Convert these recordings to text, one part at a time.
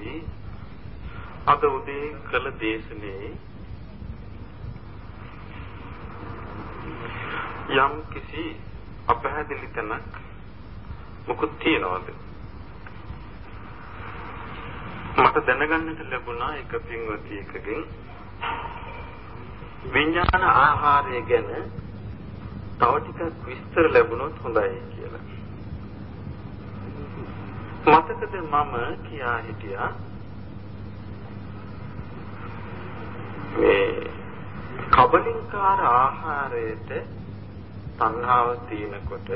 හාමුදුරුවෝයි අද උදේ කළ දේශනේ යම් කිසි අපහැදිලි තැනක් මොකුත් තියනවද? මට දැනගන්නට ලැබුණා එක පින්වතියකගෙන් විඥාන ආහාරය ගැන තව ටිකක් විස්තර ලැබුණොත් හොඳයි කියලා. මතකද මම කියා හිටියා මේ කබලින්කාර ආහාරයට තණ්හාව තියෙනකොට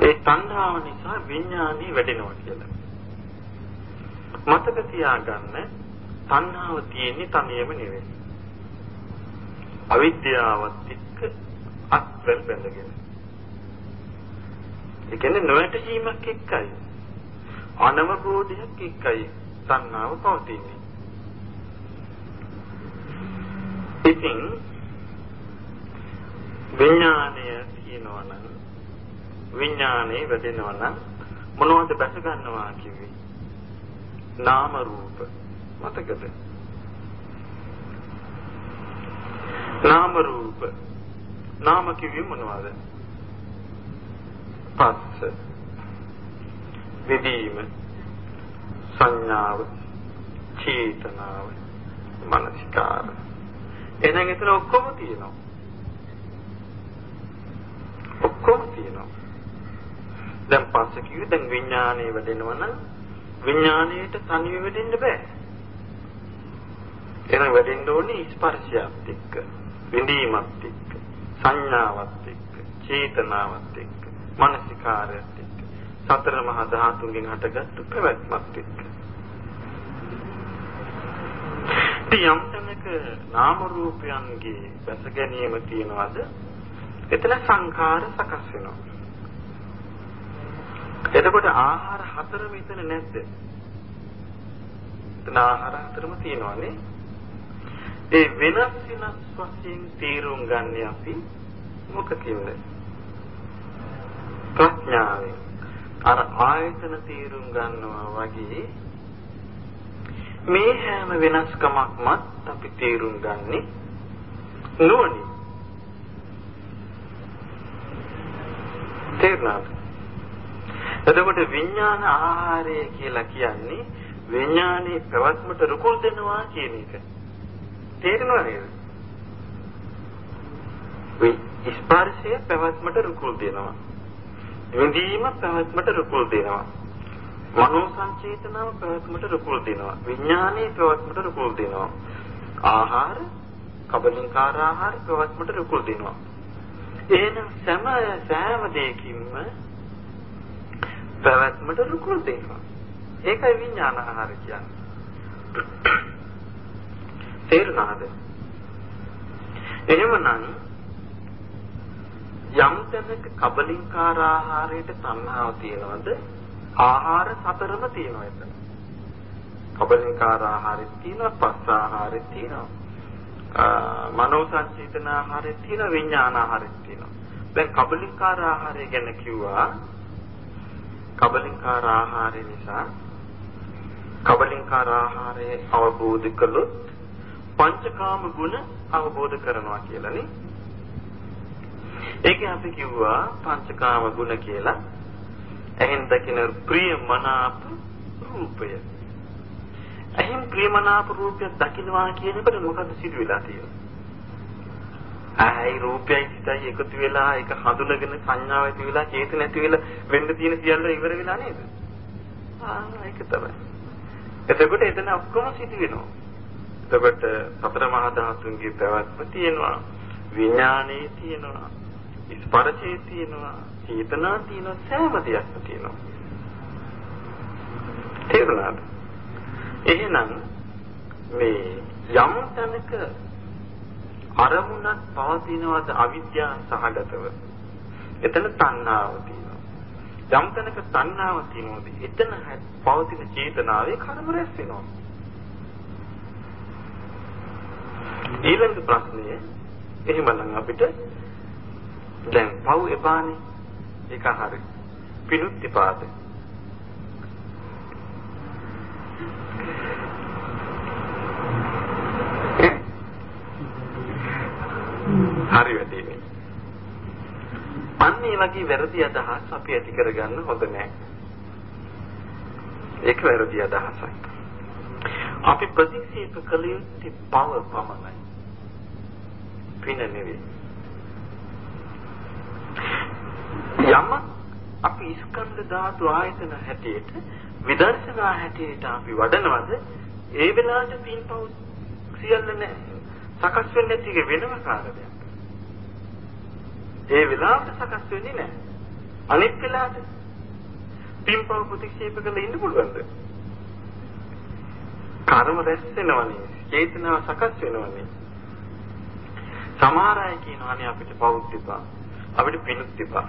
ඒ තණ්හාව නිසා විඥානි වැඩෙනවා කියලා. මතක තියාගන්න තණ්හාව තියෙන්නේ තනියම නෙවෙයි. අවිද්‍යාවත් එක්ක අත්වල බැඳගෙන. ඒ කියන්නේ නොවැටීමක් එක්කයි. අනවබෝධයක් එක්කයි තණ්හාව පවතින්නේ. ඉතින් විඥානය කියනවා නම් විඥානේ වැඩෙනවා නම් මොනවද බැස ගන්නවා කිව්වේ? නාම රූප. මතකද? නාම රූප. නාම කිව්වේ මොනවද? පස්ස. විදීම. සංඥාව. චේතනාව. මනසිකාර. එහෙනම් එතන ඔක්කොම තියෙනවා. ඔක්කොම තියෙනවා. දැන් පස්සේ කිව්වේ දැන් විඥානය වැඩෙනවා නම් විඥාණයට තනියම වෙදෙන්න බෑ. එහෙනම් වැඩෙන්න ඕනේ ස්පර්ශයත් එක්ක, විඳීමත් එක්ක, සංඥාවත් එක්ක, චේතනාවත් එක්ක, මානසිකාරයත් එක්ක, සතර මහා ධාතුන්ගෙන් හටගත්තු පැවැත්මත් එක්ක. යම් තැනක නාම රූපයන්ගේ දැස ගැනීම තියනවාද? එතන සංඛාර සකස් වෙනවා. එතකොට ආහාර හතරම එතන නැද්ද? එතන ආහාර හතරම තියෙනවානේ. ඒ වෙනස් වෙනස් වශයෙන් තීරුම් ගන්න අපි මොකකින්ද? ප්‍රඥාවෙන් අර ආයතන තීරුම් ගන්නවා වගේ මේ හැම වෙනස්කමක්මත් අපි තේරුම් ගන්නේ නුවණින්. තේරුණාද? එතකොට විඥාන ආහාරය කියලා කියන්නේ විඥානයේ ප්‍රවත්මට රුකුල් දෙනවා කියන එක. තේරෙනව නේද? ස්පර්ශය පැවැත්මට රුකුල් දෙනවා. විඳීම පැවැත්මට රුකුල් දෙනවා. මනෝ සංචේතනාව පැවැත්මට රුකුල් දෙනවා. විඥානයේ පැවැත්මට රුකුල් දෙනවා. ආහාර, කබලින්කාර ආහාර පැවැත්මට රුකුල් දෙනවා. එහෙනම් සෑම සෑම දෙයකින්ම පැවැත්මට රුකුල් දෙනවා. ඒකයි විඥාන ආහාර කියන්නේ. තේරුණාද? එහෙමනම් යම් තැනක කබලින්කාර ආහාරයට තණ්හාව තියෙනවද? ආහාර සතරම තියෙනවා එතන. කබලින්කාර ආහාරෙත් තියෙනවා, පස්ස ආහාරෙත් තියෙනවා. මනෝ සංචේතන ආහාරෙත් තියෙනවා, විඥාන ආහාරෙත් තියෙනවා. දැන් කබලින්කාර ආහාරය ගැන කිව්වා. කබලින්කාර ආහාරය නිසා කබලින්කාර ආහාරය අවබෝධ කළොත් පංචකාම ගුණ අවබෝධ කරනවා කියලානේ. ඒකේ අපි කිව්වා පංචකාම ගුණ කියලා ඇහෙන් දකින ප්‍රියමනාප රූපය. ඇහෙන් ප්‍රියමනාප රූපය දකින්නවා කියනකොට මොකද සිදු වෙලා තියෙන්නේ? ආයි රූපයයි සිතයි එකතු වෙලා ඒක හඳුනගෙන සංඥාව ඇති වෙලා චේතන ඇති වෙලා වෙන්න තියෙන සියල්ල ඉවර වෙලා නේද? ආ ඒක තමයි. එතකොට එතන ඔක්කොම සිදු වෙනවා. එතකොට සතර මහා ධාතුන්ගේ පැවැත්ම තියෙනවා. විඥානේ තියෙනවා. ස්පර්ශේ තියෙනවා. චේතනා තියෙන සෑම දෙයක්ම තියෙනවා. තේරුණාද? එහෙනම් මේ යම් තැනක අරමුණක් පවතිනවද අවිද්‍යාව සහගතව එතන තණ්හාව තියෙනවා. යම් තැනක තණ්හාව තියෙනවද එතන පවතින චේතනාවේ කර්ම රැස් වෙනවා. ඊළඟ ප්‍රශ්නය එහෙමනම් අපිට දැන් පව් එපානේ ඒක හරි. පිනුත්තිපාද. හරි වැටෙන්නේ. අන්න ඒ වගේ වැරදි අදහස් අපි ඇති කරගන්න හොඳ නැහැ. ඒක වැරදි අදහසක්. අපි ප්‍රතික්ෂේප කළ යුත්තේ පව පමණයි. පින නෙවෙයි. යම අපි ස්කන්ධ ධාතු ආයතන හැටියට විදර්ශනා හැටියට අපි වඩනවද ඒ වෙලාවට පින්පව් සියල්ල නැහැ. සකස් වෙන්නේ නැති එක වෙනම කාරණයක්. ඒ වෙලාවට සකස් වෙන්නේ නැහැ. අනිත් වෙලාවට පින්පව් ප්‍රතික්ෂේප කරලා ඉන්න පුළුවන්ද? කර්ම රැස් වෙනවනේ. චේතනාව සකස් වෙනවනේ. සමහර අය කියනවානේ අපිට පවුත් එපා. අපිට පිණුත් එපා.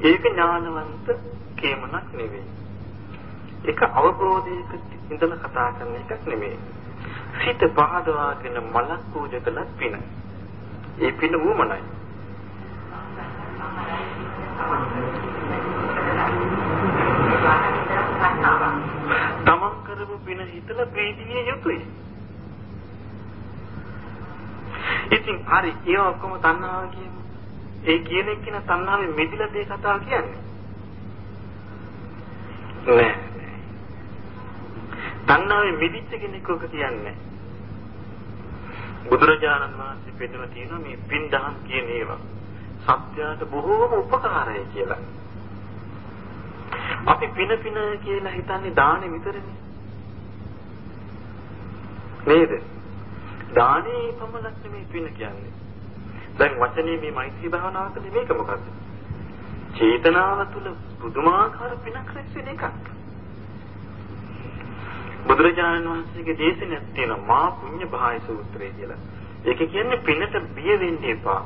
ඒක ඥානවන්ත කේමනක් නෙවෙයි. ඒක අවබෝධයක ඉඳලා කතා කරන එකක් නෙමෙයි. සිත පහදවාගෙන මලක් පූජා කළත් පින. ඒ පින වුමනයි. තමන් කරපු පින හිතලා ප්‍රීතිය යුතුයි. ඉතින් හරි ඒ ඔක්කොම තණ්හාව කියමු. ඒ කියන එක කියන තණ්හාවේ මෙදිලා දේ කතාව කියන්නේ. නෑ. තණ්හාවේ මිදිච්ච කෙනෙක් ඔක කියන්නේ. බුදුරජාණන් වහන්සේ පෙන්නන තියෙන මේ පින් දහම් කියන ඒවා සත්‍යයට බොහෝම උපකාරයි කියලා. අපි පින පින කියලා හිතන්නේ දානේ විතරනේ. නේද? දානේ පමණක් නෙමෙයි පින කියන්නේ. දැන් වචනේ මේ මෛත්‍රී භාවනාව කලේ මේක මොකද්ද? චේතනාව තුළ පුදුමාකාර පිනක් රැස් වෙන එකක්. බුදුරජාණන් වහන්සේගේ දේශනාවක් තියෙනවා මා පුඤ්ඤ භාය සූත්‍රය කියලා. ඒක කියන්නේ පිනට බිය වෙන්න එපා.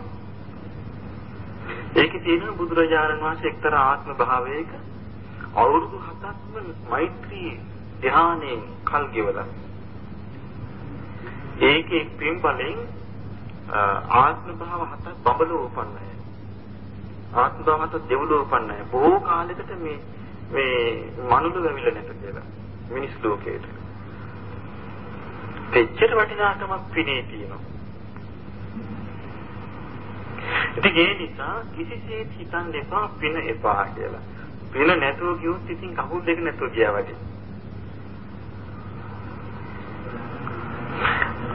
ඒකේ තියෙනවා බුදුරජාණන් වහන්සේ එක්තරා ආත්ම භාවයක අවුරුදු 7ක්ම මෛත්‍රී ධ්‍යානයෙන් කල් ගෙවලා ඒකේ පින් බලෙන් ආත්ම භාව හතක් බඹලෝ උපන්නය. ආත්ම භාව හත දෙව්ලෝ උපන්නය. බොහෝ කාලයකට මේ මේ මනුල වෙවිල නැත කියලා. මිනිස් ලෝකේට. දෙච්චර වටිනාකමක් පිනේ තියෙනවා. ඉතින් ඒ නිසා කිසිසේත් හිතන්න එපා පින එපා කියලා. පින නැතුව ගියොත් ඉතින් කකුල් දෙක නැතුව ගියා වගේ.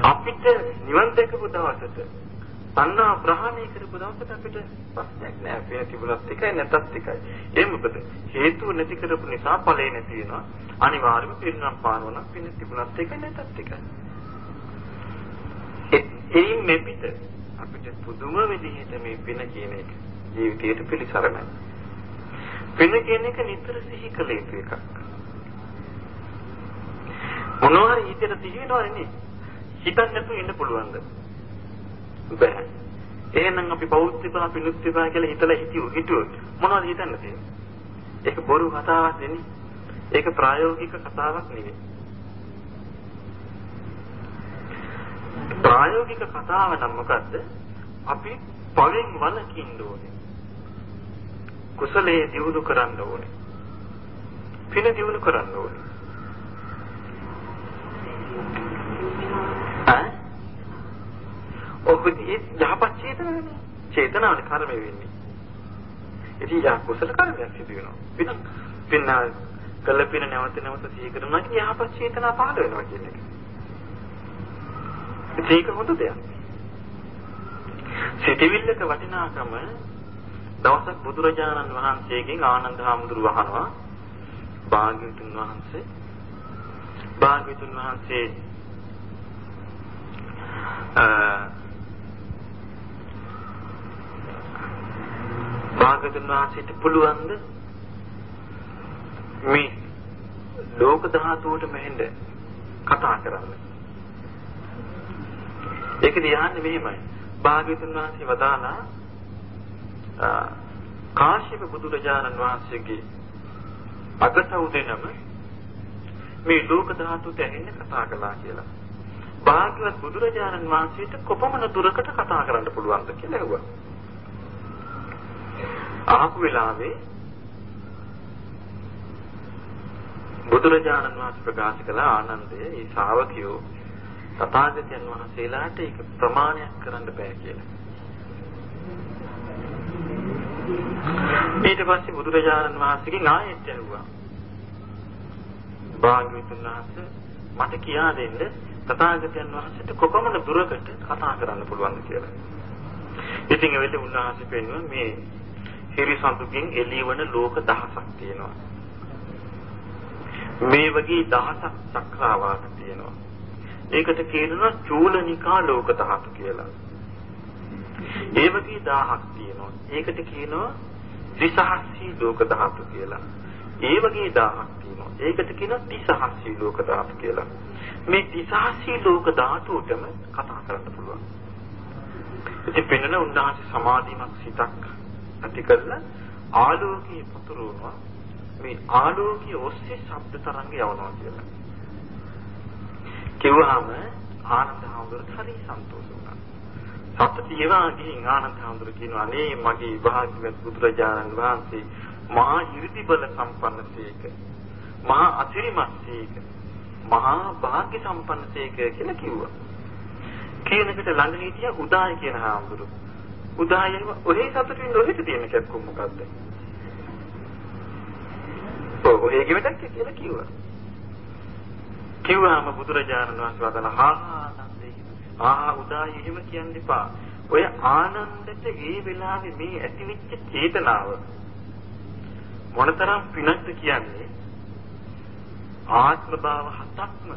අපිට නිවන් දැකපු දවසට තණ්හා ප්‍රහාණය කරපු දවසට අපිට ප්‍රශ්නයක් නෑ. පින තිබුණත් එකයි නැතත් එකයි. ඒ මොකද හේතුව නැති කරපු නිසා ඵලේ නැති වෙනවා. අනිවාර්යයෙන්ම පින්නම් පානවන පින තිබුණත් එකයි නැතත් එකයි. ඒ මෙපිට අපිට පුදුම විදිහට මේ පින කියන එක ජීවිතයට පිළිසරණයි. පින කියන එක නිතර සිහි කළ යුතු එකක්. මොනවා හරි හිතට තියෙනවනේ නේ. හිතන්න නැතුව ඉන්න පුළුවන්ද? බෑ. එහෙනම් අපි බෞද්ධිකා පිණුත්තිකා කියලා හිතලා හිතුව හිතුවොත් මොනවද හිතන්න තියෙන්නේ? ඒක බොරු කතාවක් නෙනේ. ඒක ප්‍රායෝගික කතාවක් නෙවෙයි. ප්‍රායෝගික කතාව නම් මොකද්ද? අපි පවෙන් වළකින්න ඕනේ. කුසලයේ දියුණු කරන්න ඕනේ. පින දියුණු කරන්න ඕනේ. ඈ? ඔහුදී යහපත් චේතනාවනේ. චේතනාවනේ කර්මය වෙන්නේ. ඉතින් යා කුසල කර්මයක් සිදු වෙනවා. පින පින කළ පින නැවත නැවත සිහි කරනවා කියන්නේ යහපත් චේතනා පහළ වෙනවා කියන එක. ඒක හොඳ දෙයක්. සිතවිල්ලක වටිනාකම දවසක් බුදුරජාණන් වහන්සේගෙන් ආනන්ද හාමුදුරුව අහනවා භාග්‍යවතුන් වහන්සේ භාග්‍යවතුන් වහන්සේ භාග්‍යවතුන් වහන්සේට පුළුවන්ද මේ ලෝක ධාතුවට මෙහෙඳ කතා කරන්න. ඒක දිහාන්නේ මෙහෙමයි. භාග්‍යවතුන් වහන්සේ වදාලා කාශ්‍යප බුදුරජාණන් වහන්සේගේ අගට උදෙනම මේ ලෝක ධාතුට ඇහෙන්න කතා කළා කියලා. භාග්‍යවත් බුදුරජාණන් වහන්සේට කොපමණ දුරකට කතා කරන්න පුළුවන්ද කියලා ඇහුවා. අහපු වෙලාවේ බුදුරජාණන් වහන්සේ ප්‍රකාශ කළ ආනන්දය ඒ ශ්‍රාවකයෝ තථාගතයන් වහන්සේලාට ඒක ප්‍රමාණයක් කරන්න බෑ කියලා. ඊට පස්සේ බුදුරජාණන් වහන්සේගෙන් ආයෙත් ඇහුවා. භාග්‍යවතුන් වහන්සේ මට කියා දෙන්න තථාගතයන් වහන්සේට කොපමණ දුරකට කතා කරන්න පුළුවන්ද කියලා. ඉතින් ඒ වෙලේ උන්වහන්සේ පෙන්වුවා මේ හිරිසඳුකින් එළිවන ලෝක දහසක් තියෙනවා. මේ වගේ දහසක් චක්‍රාවාස තියෙනවා. ඒකට කියනවා චූලනිකා ලෝක ධාතු කියලා. ඒ වගේ 1000ක් තියෙනවා. ඒකට කියනවා ත්‍රිසහස්සී ලෝක ධාතු කියලා. ඒ වගේ 1000ක් තියෙනවා. ඒකට කියනවා ත්‍රිසහස්සී ලෝක ධාතු කියලා. මේ ත්‍රිසහස්සී ලෝක ධාතුවටම කතා කරන්න පුළුවන්. ඉතින් පෙන්වන උන්වහන්සේ සමාධිමත් සිතක් ඇති කරලා ආලෝකයේ පතුරවනවා. මේ ආලෝකයේ ඔස්සේ ශබ්ද තරංග යවනවා කියලා. කිව්වහම ආනන්ද හාමුදුරුවෝ හරි සන්තෝෂ වුණා. සත්‍යතියවා ගිහින් ආනන්ද හාමුදුරුවෝ කියනවා අනේ මගේ භාග්‍යවත් බුදුරජාණන් වහන්සේ මහා 이르දි බල සම්පන්නසේක. මහා අතිරිමත්සේක. මහා භාග්‍ය සම්පන්නසේක කියලා කිව්වා. කියනකට ළඟ හිටියා උදාය කියන හාමුදුරුවෝ. උදායම ඔහේ සතුටින් ඔහෙට තියෙන කැක්කුම් මොකද්ද? ඔව් ඔහේ ගෙවටක් කියලා කිව්වා. කිව්වම බුදුරජාණන් වහන්සේ වදන ආනන්දේ ආ උදාය එහෙම කියන්න එපා. ඔය ආනන්දට ඒ වෙලාවේ මේ ඇතිවෙච්ච චේතනාව මොනතරම් පිනක්ද කියන්නේ ආත්ම භාව හතක්ම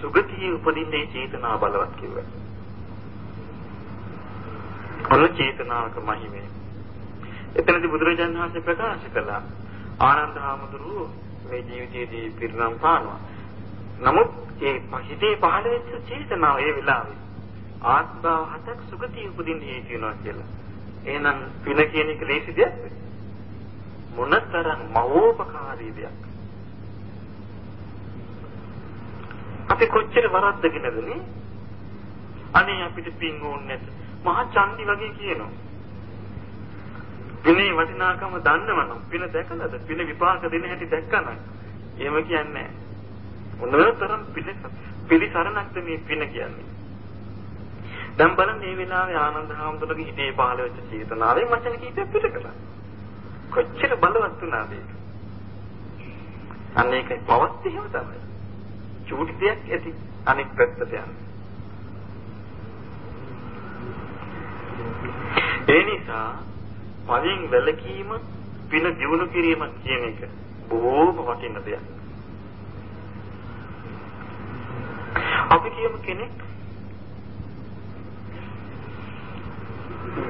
සුගතියේ උපදින්නේ චේතනා බලවත් කිව්වා. ඔන්න චේතනාවක මහිමය. එතනදී බුදුරජාණන් වහන්සේ ප්‍රකාශ කළා ආනන්ද හාමුදුරුවෝ මේ ජීවිතයේදී පිරිනම් පානවා. නමුත් ඒ හිතේ පහළ වෙච්ච චේතනාව ඒ වෙලාවේ ආත්මාව හතක් සුගතිය උපදින්න හේතු වෙනවා කියලා. එහෙනම් පින කියන එක ලේසි දෙයක්ද? මොනතරම් මහෝපකාරී දෙයක්. අපි කොච්චර වරද්දගෙනද නේ? අනේ අපිට පින් ඕනේ නැත. මහා චන්දි වගේ කියනවා. පිනේ වටිනාකම දන්නවනම් පින දැකලාද? පින විපාක දෙන හැටි දැක්කනම් එහෙම කියන්නේ මොනතරම් පිළිසරණක්ද මේ පින කියන්නේ. දැන් බලන්න මේ වෙලාවේ ආනන්ද හාමුදුරුවෝගේ හිතේ පහළ වෙච්ච චේතනාවෙන් වචන කීපයක් පිට කළා. කොච්චර බලවත් වුණාද ඒක? අන්න ඒකයි පවත් එහෙම තමයි. චූටි දෙයක් ඇති අනෙක් පැත්තට යන්නේ. ඒ නිසා පලින් වැළකීම පින දිනු කිරීම කියන එක බොහෝම වටින දෙයක්. අපි කියමු කෙනෙක්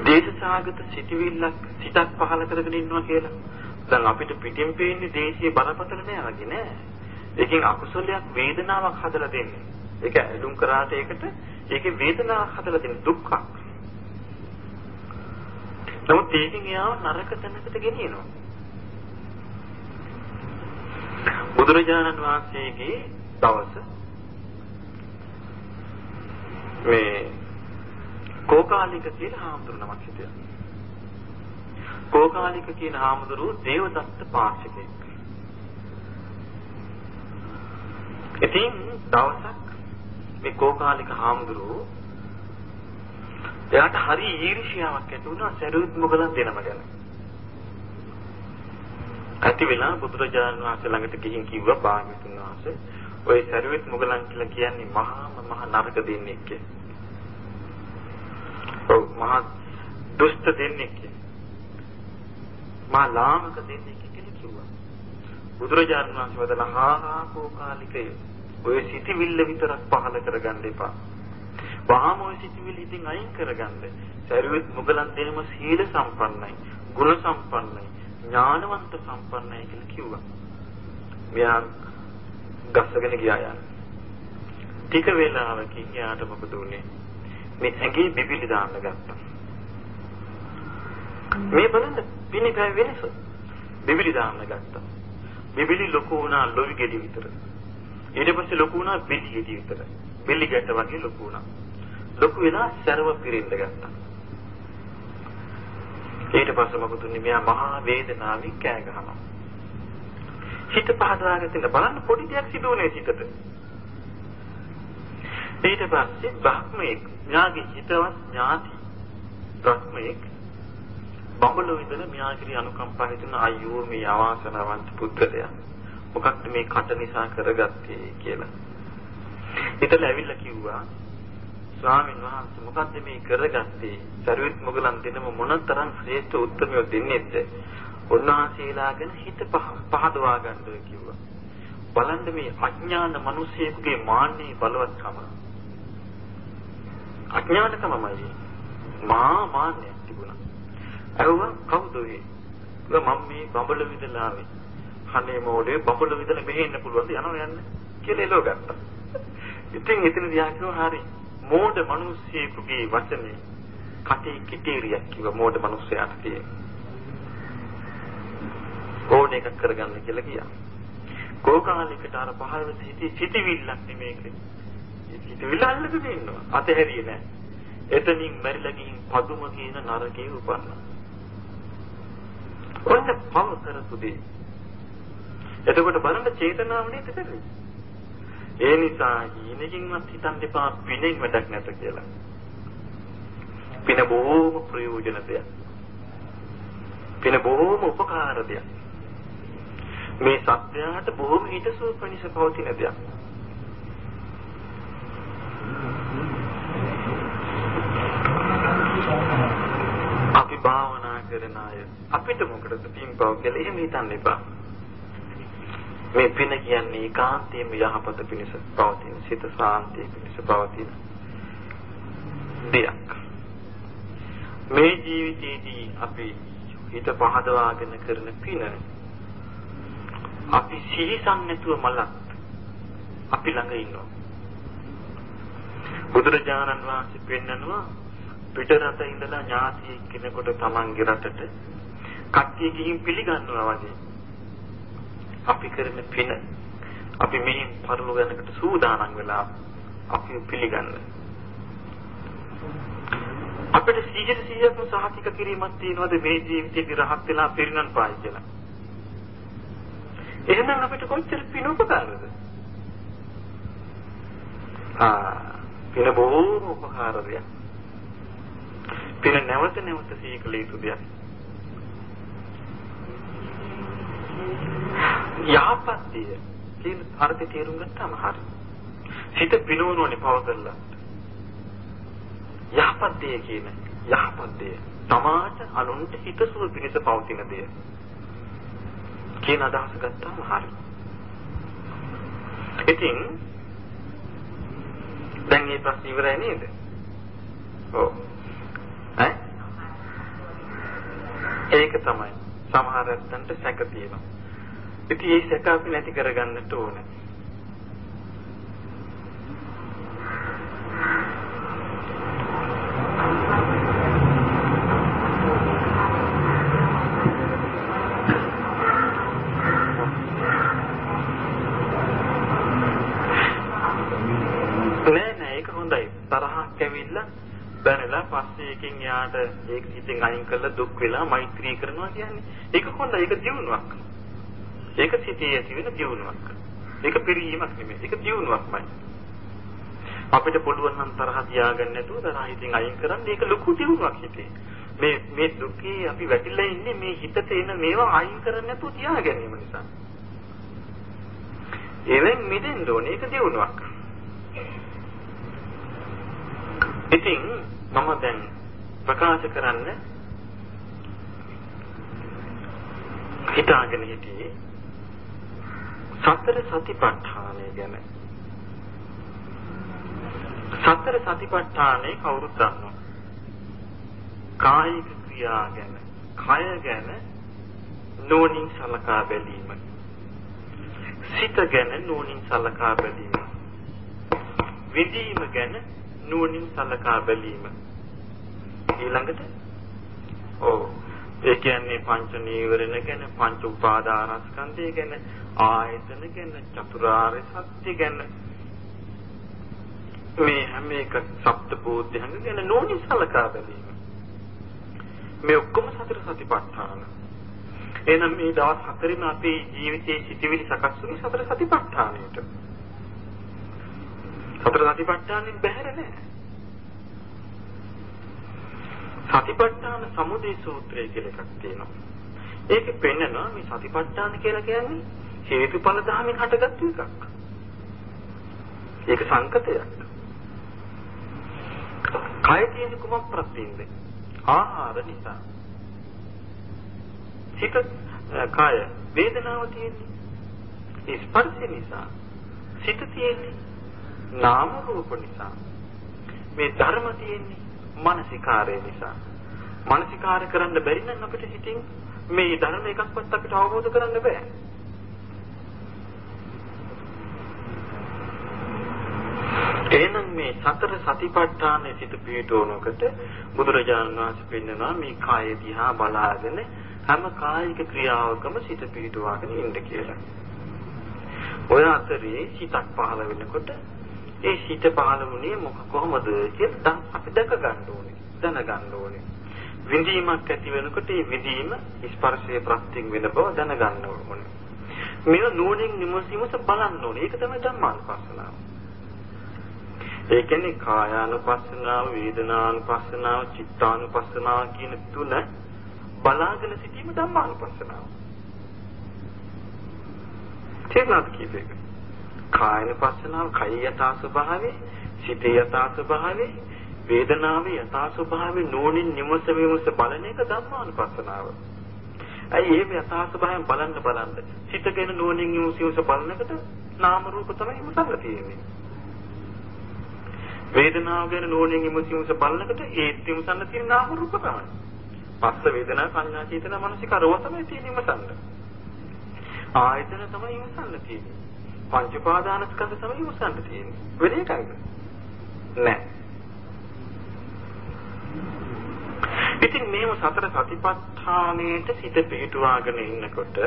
දේශසාගත සිටිවිල්ලක් සිතක් පහල කරගෙන ඉන්නවා කියලා. දැන් අපිට පිටින් පේන්නේ දේශීය බරපතල නෑ වගේ නෑ. ඒකෙන් අකුසලයක් වේදනාවක් හදලා දෙන්නේ. ඒක ඇලුම් කරාට ඒකට ඒකේ වේදනාවක් හදලා දෙන දුක්ඛක්. නමුත් ඒකෙන් එයාව නරක තැනකට ගෙනියනවා. බුදුරජාණන් වහන්සේගේ දවස මේ කෝකාලික කියන හාමුදුරුවෝ නමක් හිටියා. කෝකාලික කියන හාමුදුරුවෝ දේවදත්ත පාක්ෂිකෙක්. ඉතින් දවසක් මේ කෝකාලික හාමුදුරුවෝ එයාට හරි ඊර්ෂ්‍යාවක් ඇති වුණා සරුවත් මොගලන් දෙනම ගැන. ඇති වෙලා බුදුරජාණන් වහන්සේ ළඟට ගිහින් කිව්වා භාග්‍යතුන් වහන්සේ ඔය සරුවත් මොගලන් කියලා කියන්නේ මහාම මහ නරක දෙන්නේ කියලා. ඔව් මහා දුෂ්ට දෙන්නේ මහා ලාමක දෙන්නේ කියලා කිව්වා. බුදුරජාණන් වහන්සේ වදලා හා හා කෝකාලිකය ඔය සිටිවිල්ල විතරක් පහල කරගන්න එපා. වහාම ඔය සිතිවිලි ඉතින් අයින් කරගන්න. සරියුත් මුගලන් දෙනම සීල සම්පන්නයි, ගුණ සම්පන්නයි, ඥානවන්ත සම්පන්නයි කියලා කිව්වා. මෙයා ගස්සගෙන ගියා යන. ටික වේලාවකින් එයාට මොකද උනේ? මේ ඇඟේ බිබිලි දාන්න ගත්තා. මේ බලන්න පිනේ පැය වෙනස. බිබිලි දාන්න ගත්තා. බිබිලි ලොකු වුණා ලොවි ගෙඩි විතර. ඊට පස්සේ ලොකු වුණා බෙලි ගෙඩි විතර. බෙලි ගැට වගේ ලොකු වුණා. ලොකු වෙලා සරව පිරෙන්න ගත්තා. ඊට පස්සේ මොකද උනේ? මෙයා මහා වේදනාවෙන් කෑ ගහනවා. හිත පහදවාගෙන තියෙන බලන්න පොඩි දෙයක් සිදු වුණේ හිතට. ඊට පස්සේ බ්‍රහ්මයෙක් ඥාගේ හිතවත් ඥාති බ්‍රහ්මයෙක් බඹලෝ ඉඳලා මෙයාගේ අනුකම්පාව හිතන අයියෝ මේ අවාසනාවන්ත පුත්‍රයා මොකක්ද මේ කට නිසා කරගත්තේ කියලා. ඊටල ඇවිල්ලා කිව්වා ස්වාමීන් වහන්සේ මොකද්ද මේ කරගත්තේ? සරුවිත් මොගලන් දෙනම මොනතරම් ශ්‍රේෂ්ඨ උත්තරමිය දෙන්නේද? උන්වහන්සේලාගෙන හිත පහදවා ගන්න කිව්වා. බලන්න මේ අඥාන මිනිසෙකුගේ මාන්නේ බලවත්කම. අඥානකමමයි. මා මාන්නයක් තිබුණා. අහුවා කවුද ඒ? මම මේ බඹල විදලා ආවේ. කනේ මොඩේ බඹල විදලා මෙහෙ ඉන්න පුළුවන්ද යනවා යන්න කියලා එලෝ ගත්තා. ඉතින් එතන දිහා කිව්වා හරි. මෝඩ මිනිස්සෙකුගේ වචනේ කටේ කිටේරියක් කිව්ව මෝඩ මිනිස්සයාට තියෙන. ඕන එකක් කරගන්න කියලා කියා. කෝකාලිකට අර පහළ සිටි සිටිවිල්ලක් නෙමේක. සිටිවිල්ල අල්ලගෙන ඉන්නවා. අතහැරියේ නැහැ. එතනින් මැරිලා ගිහින් පදුම කියන නරකේ උපන්නා. ඔන්න පව කරපු දෙය. එතකොට බලන්න චේතනාව නේද කරන්නේ? ඒ නිසා ඊනකින්වත් හිතන්න එපා පිනෙන් වැඩක් නැත කියලා. පින බොහෝම ප්‍රයෝජන දෙයක්. පින බොහෝම උපකාර දෙයක්. මේ සත්‍යයට බොහෝම හිතසුව පිණිස පවතින දෙයක්. අපි භාවනා කරන අය අපිට මොකටද පින්පව් කියලා එහෙම හිතන්න එපා. මේ පින කියන්නේ ඒකාන්තයෙන්ම යහපත පිණිස පවතින සිත සාන්තිය පිණිස පවතින දෙයක්. මේ ජීවිතයේදී අපි හිත පහදවාගෙන කරන පින අපි සිහිසන් නැතුව මලක් අපි ළඟ ඉන්නවා. බුදුරජාණන් වහන්සේ පෙන්නනවා පිටරට ඉඳලා ඥාතියෙක් කෙනෙකුට තමන්ගේ රටට කට්ටිය ගිහින් පිළිගන්නවා වගේ අපි කරන පින අපි මෙහින් පරලෝ යනකට සූදානම් වෙලා අපි පිළිගන්න. අපිට 100%ක්ම සහතික කිරීමක් තියනවාද මේ ජීවිතේ රහත් වෙලා පිරිනන් පායි කියලා. එහෙනම් අපිට කොච්චර පින උපකාරද? ආ පින බොහෝම උපකාර දෙයක්. පින නැවත නැවත සීකල යුතු දෙයක්. යහපත්තිය කියන අර්ථය තේරුම් ගත්තාම හරි. හිත පිනවනෝනේ පව කරලා. යහපත්තිය කියන යහපත්තිය තමාට අනුන්ට හිතසුව පිණිස පවතින දෙය. කියන අදහස ගත්තාම හරි. ඉතින් දැන් මේ ප්‍රශ්න ඉවරයි නේද? ඔව්. ඈ? ඒක තමයි. සමහර ඇත්තන්ට සැක තියෙනවා. ඉතින් ඒ සැක අපි නැති කරගන්නට ඕනේ. බැනලා පස්සේ එකෙන් යාට ඒක හිතෙන් අයින් කරලා දුක් වෙලා මෛත්‍රී කරනවා කියන්නේ ඒක හොඳයි ඒක දියුණුවක්. ඒක සිතේ ඇති වෙන දියුණුවක්. ඒක පිරීමක් නෙමෙයි. ඒක දියුණුවක්මයි. අපිට පුළුවන් නම් තරහ තියාගන්න නැතුව තරහ හිතින් අයින් කරන්න ඒක ලොකු දියුණුවක් හිතේ. මේ මේ දුකේ අපි වැටිලා ඉන්නේ මේ හිතට එන මේවා අයින් කරන්න නැතුව තියා ගැනීම නිසා. එවෙන් මිදෙන්න ඕනේ ඒක දියුණුවක්. ඉතින් මම දැන් ප්‍රකාශ කරන්න හිතාගෙන හිටියේ සතර සතිපට්ඨානය ගැන. සතර සතිපට්ඨානේ කවුරුත් දන්නවා. කායික ක්‍රියා ගැන, කය ගැන නෝනින් සලකා බැලීම. සිත ගැන නෝනින් සලකා බැලීම. විදීම ගැන නුවණින් සලකා බැලීම. ඊළඟට ඔව් ඒ කියන්නේ පංච නීවරණ ගැන පංච උපාදානස්කන්ධය ගැන ආයතන ගැන චතුරාර්ය සත්‍ය ගැන මේ හැම එක සප්තබෝධයන් ගැන නුවණින් සලකා බැලීම. මේ ඔක්කොම සතර සතිපට්ඨාන. එහෙනම් මේ දවස් හතරෙම අපේ ජීවිතයේ සිටිවිලි සකස් වුනේ සතර සතිපට්ඨානයට. සතර සතිපට්ඨානෙන් බැහැර නැහැ. සතිපට්ඨාන සමුදය සූත්‍රය කියලා එකක් තියෙනවා. ඒකේ පෙන්නනවා මේ සතිපට්ඨාන කියලා කියන්නේ හේතුඵල ධර්මයෙන් හටගත්තු එකක්. ඒක සංකතයක්. කය තියෙන කුමක් ප්‍රත්‍යින්ද? ආහාර නිසා. හිත කය වේදනාව තියෙන්නේ ස්පර්ශ නිසා. සිත තියෙන්නේ නාම රූප නිසා. මේ ධර්ම තියෙන්නේ මානසිකාරය නිසා. මානසිකාර කරන්න බැරි නම් අපිට හිතින් මේ ධර්ම එකක්වත් අපිට අවබෝධ කරන්න බෑ. එහෙනම් මේ සතර සතිපට්ඨානයේ සිට පිටවනකොට බුදුරජාණන් වහන්සේ පෙන්නනවා මේ කාය දිහා බලාගෙන හැම කායික ක්‍රියාවකම සිට පිටවාගෙන ඉන්න කියලා. ඔය අතරේ සිතක් පහළ වෙනකොට ඒ සිත පහළ වුණේ මොක කොහොමද කියලා අපි දැක ගන්න ඕනේ. දැන ගන්න ඕනේ. විඳීමක් ඇති වෙනකොට ඒ විඳීම ස්පර්ශයේ ප්‍රත්‍යයෙන් වෙන බව දැන ගන්න ඕනේ. මේව නුවණින් විමසීමස බලන්න ඕනේ. ඒක තමයි ධම්මානුපස්සනාව. ඒ කියන්නේ කායානුපස්සනාව, වේදනානුපස්සනාව, චිත්තානුපස්සනාව කියන තුන බලාගෙන සිටීම ධම්මානුපස්සනාව. තේරුණාද කීපයක? කායනුපස්සනාව, කය යථා ස්වභාවය, සිතේ යථා ස්වභාවය, වේදනාවේ යථා ස්වභාවය නෝනින් නිමස විමස බලන එක ධම්මානුපස්සනාව. ඇයි එහෙම යථා ස්වභාවයෙන් බලන්න බලන්න සිතගෙන නෝනින් නිමස විමස බලන එකට නාම රූප තමයි ඉමසන්න තියෙන්නේ. වේදනාව ගැන නෝණින් ඉමුසිමුස බලනකොට ඒත් ඉමුසන්න තියෙන නාම රූප තමයි. පස්ස වේදනා සංඥා චේතනා මනසිකරව තමයි තියෙන ඉමසන්න. ආයතන තමයි ඉමසන්න තියෙන්නේ. පංච උපාදානස්කන්ධ තමයි ඉමසන්න තියෙන්නේ. වෙන එකයිද? නෑ. ඉතින් මේව සතර සතිපට්ඨානයේට සිත පිටුවාගෙන ඉන්නකොට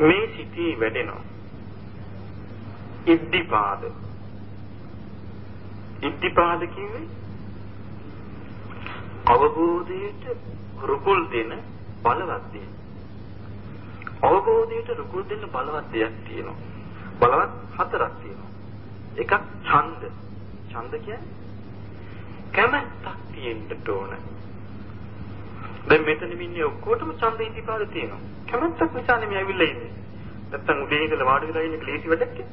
මේ සිටී වැඩෙනවා. ඉද්ධිපාද ඉද්ධිපාද කිව්වේ අවබෝධයට රුකුල් දෙන බලවත් දෙයක්. අවබෝධයට රුකුල් දෙන්න බලවත් දෙයක් තියෙනවා. බලවත් හතරක් තියෙනවා. එකක් ඡන්ද. ඡන්ද කියන්නේ කැමැත්තක් තියෙන්න ඕන. දැන් මෙතන ඉන්නේ ඔක්කොටම ඡන්ද ඉද්ධිපාද තියෙනවා. කැමැත්තක් නිසානේ මේ ඇවිල්ලා ඉන්නේ. නැත්තම් උදේ ඉඳලා වාඩි වෙලා ඉන්නේ ක්ලේසි වැඩක් නේ.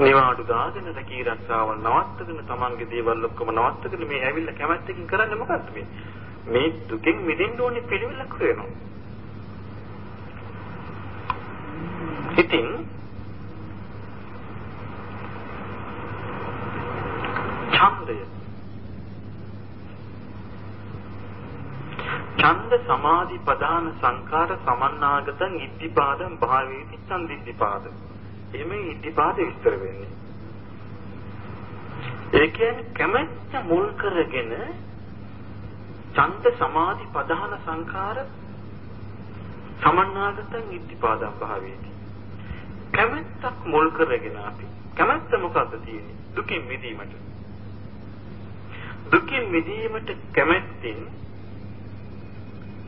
නිවාඩු දාගෙන රැකී රක්ෂාවල් නවත්තගෙන තමන්ගේ දේවල් ඔක්කොම නවත්තගෙන මේ ඇවිල්ලා කැමැත්තකින් කරන්නේ මොකද්ද මේ? මේ දුකෙන් මිදෙන්න ඕනේ පිළිවෙලක් හොයනවා. ඉතින් ඡන්දය ඡන්ද සමාධි ප්‍රදාන සංකාර සමන්නාගතං ඉද්ධිපාදං භාවේති ඡන්දිද්ධිපාදං එමේ ඉද්ධිපාද විස්තර වෙන්නේ. ඒ කියන්නේ කැමැත්ත මුල් කරගෙන ඡන්ද සමාධි ප්‍රධාන සංඛාර සමන්නාගතං ඉද්ධිපාදම් භාවේති. කැමැත්තක් මුල් කරගෙන අපි කැමැත්ත මොකද්ද තියෙන්නේ? දුකින් මිදීමට. දුකින් මිදීමට කැමැත්තෙන්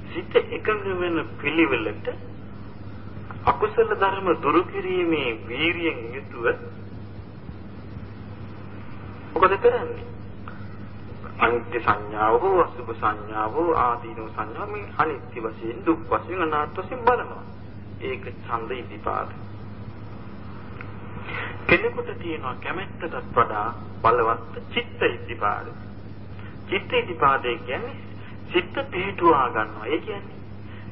සිත එකඟ වෙන පිළිවෙලට අකුසල ධර්ම දුරු කිරීමේ වීරියෙන් යුතුව මොකද කරන්නේ? අනිත්‍ය සංඥාව හෝ අසුභ සංඥාව හෝ ආදීනව සංඥාව මේ අනිත්‍ය වශයෙන් දුක් වශයෙන් අනාත්ම වශයෙන් බලනවා. ඒක ඡන්ද ඉදිපාද. කෙනෙකුට තියෙනවා කැමැත්තටත් වඩා බලවත් චිත්ත ඉදිපාද. චිත්ත ඉදිපාදේ කියන්නේ චිත්ත පිහිටුවා ගන්නවා. ඒ කියන්නේ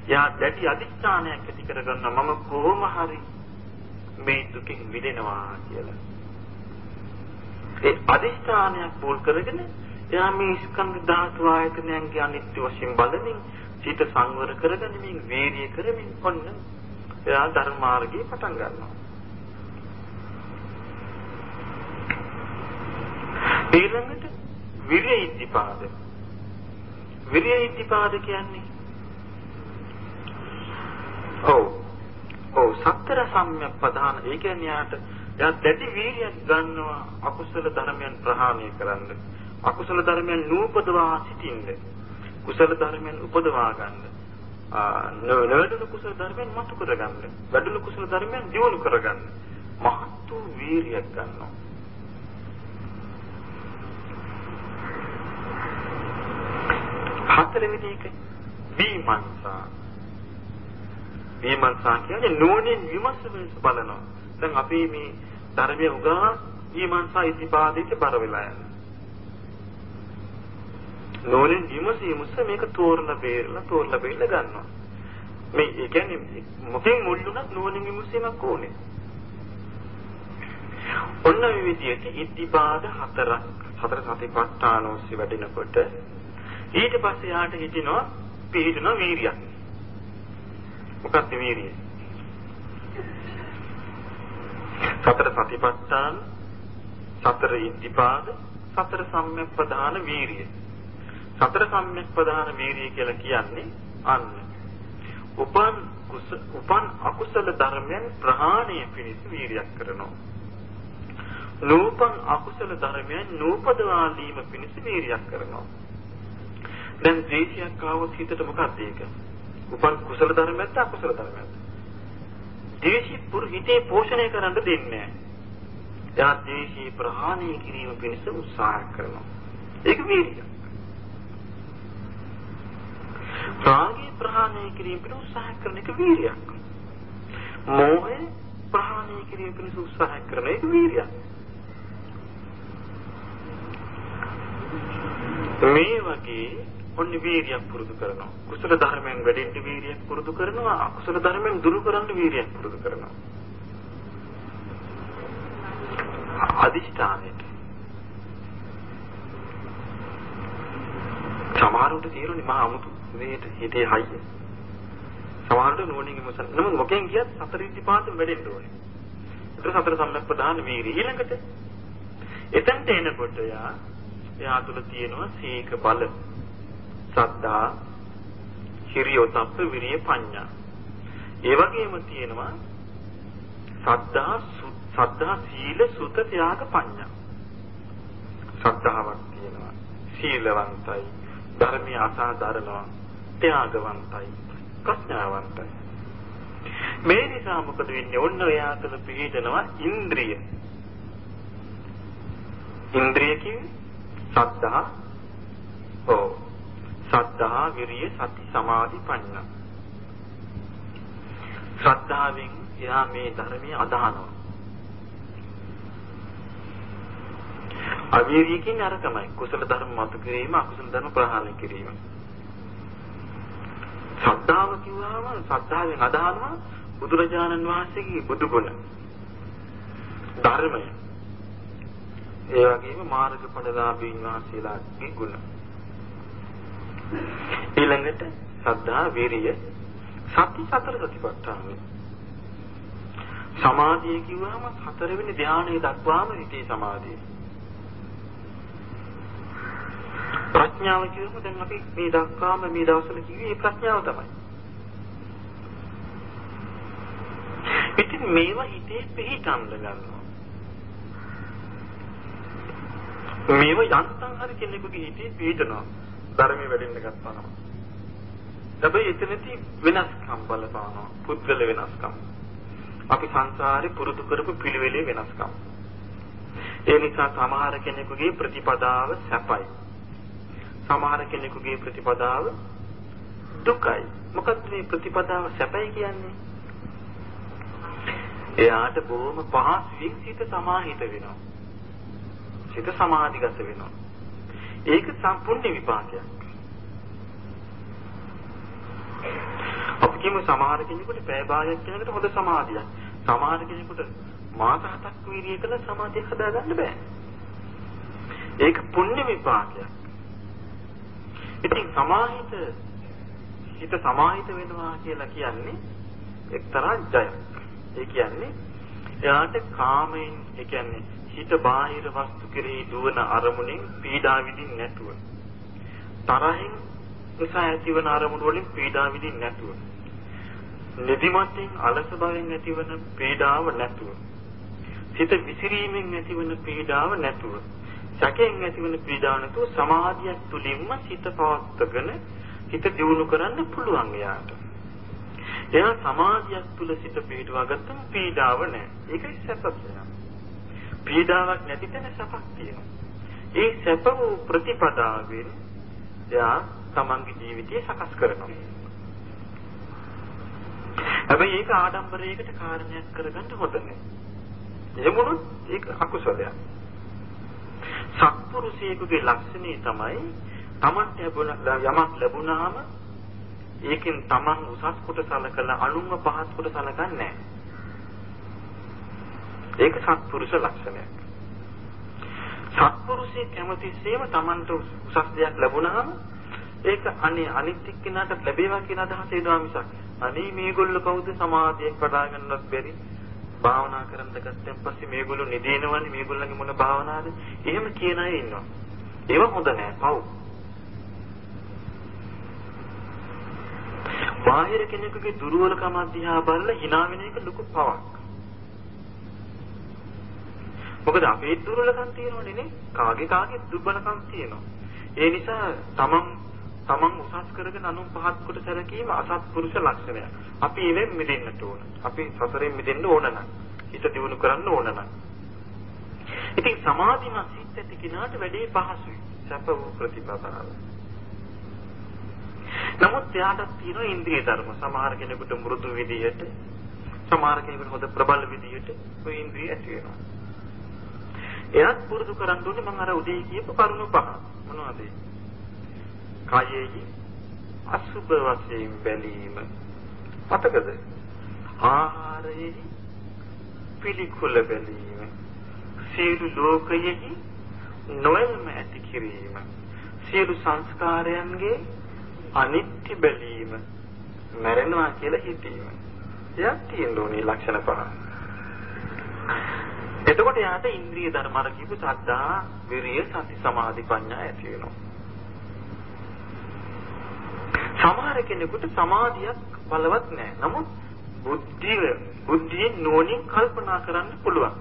එයා දැඩි අදිස්ථානයක් ඇති කරගන්න මම කොහොම හරි මේ දුකින් මිදෙනවා කියලා. ඒ අදිස්ථානයක් පූල් කරගෙන එයා මේ ස්කන්ධ ධාතු ආයතනයන්ගේ අනිත්‍ය වශයෙන් බලමින් සිත සංවර කරගනිමින් වීර්ය කරමින් ඔන්න එයා ධර්ම මාර්ගයේ පටන් ගන්නවා. ඊළඟට විරිය ඉද්ධිපාද. විරිය ඉද්ධිපාද කියන්නේ ඔව්. ඔව් සතර සම්‍යක් ප්‍රධාන ඒ කියන්නේ යාට එයා දැඩි වීර්යයක් ගන්නවා අකුසල ධර්මයන් ප්‍රහාණය කරන්න. අකුසල ධර්මයන් නූපදවා සිටින්න. කුසල ධර්මයන් උපදවා ගන්න. නවඩුණු කුසල ධර්මයන් මතු කරගන්න. වැඩුණු කුසල ධර්මයන් දියුණු කරගන්න. මහත් වූ වීරියක් ගන්නවා. හතරවෙනි එක විමර්ශා. විමර්ශා කියන්නේ නුවණින් විමර්ශ බලනවා. දැන් අපි මේ ධර්මයේ උගා විමර්ශා ඉතිපාදයට බර වෙලා යනවා. නෝනින් විමසීමස මේක තෝරලා බේරලා තෝරලා බේරලා ගන්නවා. මේ ඒ කියන්නේ මොකෙන් මුල්ුණත් නෝනින් විමසීමක් ඕනේ. ඔන්න මේ විදිහට ඉද්ධිපාද හතරක් හතර සතිපට්ඨාන ඔස්සේ වැඩෙනකොට ඊට පස්සේ යාට හිටිනවා පිළිතුන වීරියක්. මොකක්ද වීරිය? සතර සතිපට්ඨාන සතර ඉද්ධිපාද සතර සම්‍යක් ප්‍රධාන වීරිය. සතර සම්‍යක් ප්‍රධාන වීරිය කියලා කියන්නේ අන්න උපන් උපන් අකුසල ධර්මයන් ප්‍රහාණය පිණිස වීරියක් කරනවා. නූපන් අකුසල ධර්මයන් නූපදවා දීම පිණිස වීරියක් කරනවා. දැන් ද්වේෂයක් ආවොත් හිතට මොකක්ද ඒක? උපන් කුසල ධර්මයක්ද අකුසල ධර්මයක්ද? ද්වේෂي පුර හිතේ පෝෂණය කරන්න දෙන්නේ නැහැ. එයා ද්වේෂي ප්‍රහාණය කිරීම පිණිස උත්සාහ කරනවා. ඒක වීරිය. රාගය ප්‍රහාණය කිරීම පිණිස උත්සාහ කරන එක වීරියක්. මෝහය ප්‍රහාණය කිරීම පිණිස උත්සාහ කරන එක වීරියක්. මේ වගේ ඔන්න වීරියක් පුරුදු කරනවා. කුසල ධර්මයෙන් වැඩෙන්න වීරියක් පුරුදු කරනවා. අකුසල ධර්මයෙන් දුරු කරන්න වීරියක් පුරුදු කරනවා. අදිෂ්ඨානෙට සමහරවිට තීරුනේ මහා අමුතු මේට හිතේ හයිය. සමහරවිට නුවණින් මොසන්. නමුත් මොකෙන් කියත් සතර ඉතිපාතම වැඩෙන්න ඕනේ. ඒක සතර සම්‍යක් ප්‍රධාන වීරිය. ඊළඟට එතනට එනකොට යා එයා තුළ තියෙනවා සීක බල සද්ධා හිරියොතප්ප විරිය පඤ්ඤා ඒ වගේම තියෙනවා සද්ධා සද්ධා සීල සුත ත්‍යාග පඤ්ඤා සද්ධාවක් තියෙනවා සීලවන්තයි ධර්මීය අසාධාරණව ත්‍යාගවන්තයි ප්‍රඥාවන්තයි. මේ නිසා මොකද වෙන්නේ? ඔන්න එයා තුළ පිළිදෙනවා ඉන්ද්‍රිය. ඉන්ද්‍රිය කියන්නේ සද්ධා ඕ සද්ධා විරිය සති සමාධි ප්‍රඥා. ශ්‍රද්ධාවෙන් එයා මේ ධර්මයේ අදහනවා. අවීරිය කියන්නේ අර තමයි කුසල ධර්ම මත කිරීම අකුසල ධර්ම ප්‍රහාණය කිරීම ශ්‍රද්ධාව කිව්වම ශ්‍රද්ධාවෙන් අදහනවා බුදුරජාණන් වහන්සේගේ බුදු ගුණ ධර්මය ඒ වගේම මාර්ගඵලලාභීන් වහන්සේලාගේ ගුණ. ඊළඟට සද්ධා, වීරිය, සති සතර සතිපට්ඨාන. සමාධිය කිව්වම හතරවෙනි ධානයේ දක්වාම හිතේ සමාධිය. ප්‍රඥාව කියවම දැන් අපි මේ දක්වාම මේ දවස්වල කිව්වේ මේ ප්‍රඥාව තමයි. ඉතින් මේවා හිතේ පිහිටන්න ගන්නවා. මේව යන්තම් හරි කෙනෙකුගේ හිතේ පිටනවා. ධර්මයේ වැඩෙන්න ගත්තාම. හැබැයි එතනදී වෙනස්කම් බලපානවා. පුද්ගල වෙනස්කම්. අපි සංසාරේ පුරුදු කරපු පිළිවෙලේ වෙනස්කම්. ඒ නිසා සමහර කෙනෙකුගේ ප්‍රතිපදාව සැපයි. සමහර කෙනෙකුගේ ප්‍රතිපදාව දුකයි. මොකද මේ ප්‍රතිපදාව සැපයි කියන්නේ? එයාට බොහොම පහසුවෙන් සිත සමාහිත වෙනවා. සිත සමාධිගත වෙනවා. ඒක සම්පූර්ණ විපාකයක්. අපි කියමු සමහර කෙනෙකුට පැය භාගයක් යනකොට හොඳ සමාධියක්. සමහර කෙනෙකුට මාස හතක් වීර්යය කළ සමාධිය හදාගන්න බෑ. ඒක පුණ්‍ය විපාකයක්. ඉතින් සමාහිත හිත සමාහිත වෙනවා කියලා කියන්නේ එක්තරා ජයක්. ඒ කියන්නේ එයාට කාමයෙන් ඒ කියන්නේ හිත බාහිර වස්තු කෙරෙහි දුවන අරමුණෙන් පීඩා විඳින්න නැතුව. තරහින් නිසා ඇතිවන අරමුණු වලින් පීඩා විඳින්න නැතුව. නිදිමතින් අලස බවෙන් ඇතිවන පීඩාව නැතුව. සිත විසිරීමෙන් ඇතිවන පීඩාව නැතුව. සැකයෙන් ඇතිවන පීඩාව නැතුව සමාධියක් තුලින්ම සිත පවත්වාගෙන හිත දියුණු කරන්න පුළුවන් එයාට. එයා සමාධියක් තුල සිත පිටවා ගත්තම පීඩාව නැහැ. ඒකයි සැපසය. පීඩාවක් නැති තැන සැපක් තියෙනවා. ඒ සැප වූ ප්‍රතිපදාවෙන් එයා තමන්ගේ ජීවිතය සකස් කරනවා. හැබැයි ඒක ආඩම්බරයකට කාරණයක් කරගන්න හොඳ නැහැ. එහෙමනොත් ඒක අකුසලයක්. සත්පුරුෂයෙකුගේ ලක්ෂණය තමයි තමන්ට යමක් ලැබුණාම ඒකෙන් තමන් උසස් කොට සලකලා අනුන්ව පහත් කොට සලකන්නේ නැහැ. ඒක සත්පුරුෂ ලක්ෂණයක්. සත්පුරුෂය කැමතිසේම තමන්ට උසස් දෙයක් ලැබුණාම ඒක අනේ අනිත් එක්කෙනාට ලැබේවා කියන අදහස එනවා මිසක් අනේ මේගොල්ලෝ කවුද සමාධියක් වඩා ගන්නවත් බැරි භාවනා කරන්න ගත්තන් පස්සේ මේගොල්ලෝ නිදිනවනේ මේගොල්ලන්ගේ මොන භාවනාවද එහෙම කියන අය ඉන්නවා. ඒව හොඳ නෑ. පව් බාහිර කෙනෙකුගේ දුර්වලකම දිහා බලලා hina වෙන එක ලොකු පවක්. මොකද අපේ දුර්වලකම් තියෙනවනේ නේ? කාගේ කාගේ දුර්වලකම් තියෙනවා? ඒ නිසා තමන් තමන් උසස් කරගෙන අනුන් පහත් කොට සැලකීම අසත්පුරුෂ ලක්ෂණයක්. අපි ඉවෙන් මිදෙන්නට ඕන. අපි සසරෙන් මිදෙන්න ඕන නම් හිත දියුණු කරන්න ඕන නම්. ඉතින් සමාධිමත් සිත් ඇති කෙනාට වැඩේ පහසුයි. සැප වූ ප්‍රතිපදාව. නමුත් එයාට තියෙන ඉන්ද්‍රිය ධර්ම සමහර කෙනෙකුට මෘදු විදියට සමහර කෙනෙකුට හොඳ ප්‍රබල විදියට ඔය ඉන්ද්‍රිය ඇති වෙනවා. එයාත් පුරුදු කරන්න ඕනේ මම අර උදේ කියපු කරුණු පහ. මොනවද ඒ? කයෙහි අසුබ වශයෙන් බැලීම මතකද? ආහාරයෙහි පිළිකුල බැලීම සියලු ලෝකයෙහි නොයල්ම ඇති කිරීම සියලු සංස්කාරයන්ගේ අනිත්‍ය බැලීම මැරෙනවා කියලා හිතීම. එයක් තියෙන්න ඕනේ ලක්ෂණ පහ. එතකොට යාට ඉන්ද්‍රිය ධර්ම අර කියපු සද්ධා විරිය සති සමාධි ප්‍රඥා ඇති වෙනවා. සමහර කෙනෙකුට සමාධියක් බලවත් නැහැ. නමුත් බුද්ධිය බුද්ධියෙන් නෝනින් කල්පනා කරන්න පුළුවන්.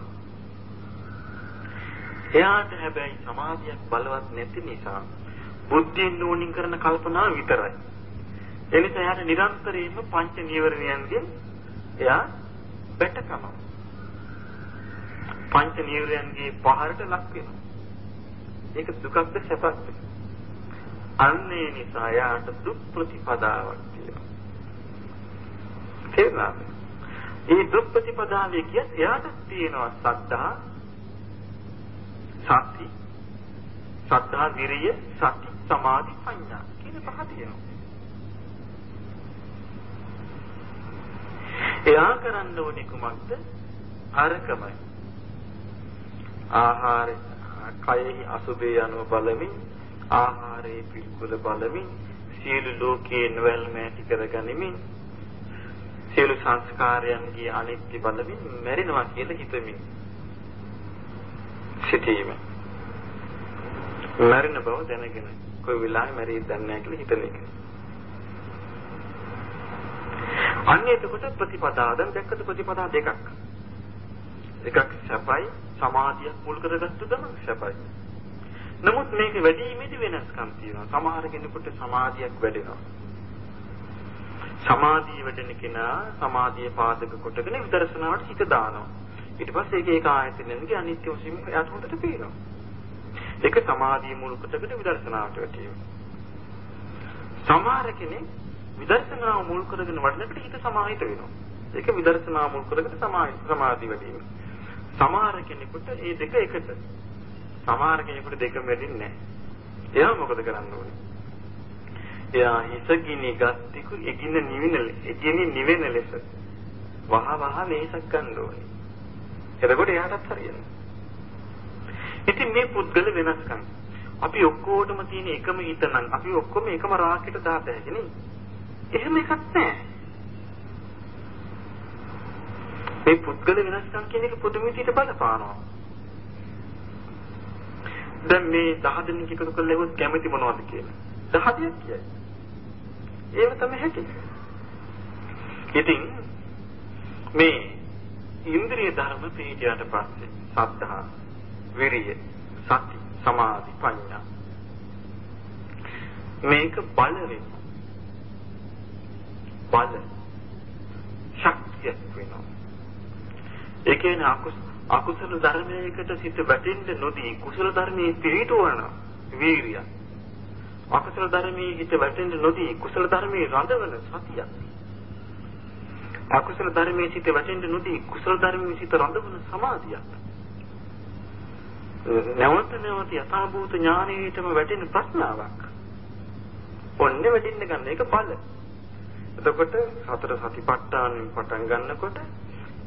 එයාට හැබැයි සමාධියක් බලවත් නැති නිසා බුද්ධියෙන් නෝනින් කරන කල්පනා විතරයි. ඒ නිසා එයාට නිරන්තරයෙන්ම පංච නීවරණයන්ගෙන් එයා බැටකනවා. පංච නීවරණයන්ගේ පහරට ලක් වෙනවා. ඒක දුකක්ද සැපක්ද? අන්නේ නිසා යාට දුක් ප්‍රතිපදාවක් තියෙනවා. තේරුණාද? මේ දුක් ප්‍රතිපදාවේ කියත් එයාට තියෙනවා සද්ධා සති සද්ධා විරිය සති සමාධි ප්‍රඥා කියන පහ තියෙනවා. එයා කරන්න ඕනේ කුමක්ද? අරකමයි. ආහාර කයෙහි අසුබේ යනුව බලමින් ආහාරයේ පිළිකුල බලමින් සියලු ලෝකයේ නොවැල්ම ඇති කරගනිමින් සියලු සංස්කාරයන්ගේ අනිත්‍ය බලමින් මැරෙනවා කියලා හිතමින් සිටීම මැරෙන බව දැනගෙන කොයි වෙලාවෙ මැරෙයිද දන්නේ නැහැ කියලා හිතන එක. අන්න එතකොට ප්‍රතිපදාව දැන් දැක්කද ප්‍රතිපදා දෙකක්. එකක් සැපයි සමාධියක් මුල් කරගත්තු ගමන් සැපයි. නමුත් මේක වැඩිීමේදී වෙනස්කම් තියෙනවා. සමහර කෙනෙකුට සමාධියක් වැඩෙනවා. සමාධිය වැඩෙන කෙනා සමාධිය පාදක කොටගෙන විදර්ශනාවට හිත දානවා. ඊට පස්සේ ඒක ඒක ආයතනෙන්ගේ අනිත්‍ය වශයෙන් එයාට හොඳට පේනවා. ඒක සමාධිය මුල් කොටගෙන විදර්ශනාවට වැටීම. සමහර කෙනෙක් විදර්ශනාව මුල් කරගෙන වඩනකොට හිත සමාහිත වෙනවා. ඒක විදර්ශනාව මුල් කරගෙන සමාධි වැඩිම. සමහර කෙනෙකුට මේ දෙක එකට සමහර කෙනෙකුට දෙකම වෙදින්නේ නැහැ. එයා මොකද කරන්න ඕනේ? එයා හිසගිනි ගත්තිකු එකින නිවෙන එකින නිවෙන ලෙස වහ වහ මේසක් ගන්න ඕනේ. එතකොට එයාටත් හරියනවා. ඉතින් මේ පුද්ගල වෙනස්කම් අපි ඔක්කොටම තියෙන එකම හිත නම් අපි ඔක්කොම එකම රාගයට දාත හැකි නේ. එහෙම එකක් නැහැ. මේ පුද්ගල වෙනස්කම් කියන එක පොදු විදිහට බලපානවා. දැන් මේ 10 දෙනෙක් එකතු කරලා ඉවොත් කැමති මොනවද කියලා. 10 දෙනෙක් කියයි. ඒව තමයි හැටි. ඉතින් මේ ඉන්ද්‍රිය ධර්ම පිළිටියට පස්සේ සද්ධා, විරිය, සති, සමාධි ප්‍රඥා. මේක බල වෙනවා. බල ශක්තියක් වෙනවා. ඒ කියන්නේ අකුසල ධර්මයකට සිත වැටෙන්න නොදී කුසල ධර්මයේ පිළිටවන වීරිය. අකුසල ධර්මයේ හිත වැටෙන්න නොදී කුසල ධර්මයේ රඳවන සතියක්. අකුසල ධර්මයේ සිට වැටෙන්න නොදී කුසල ධර්මයේ සිට රඳවන සමාධියක්. නැවත නැවත යථාභූත ඥානයේටම වැටෙන ප්‍රඥාවක්. ඔන්නේ වැටෙන්න ගන්න එක බල. එතකොට සතර සතිපට්ඨානෙන් පටන් ගන්නකොට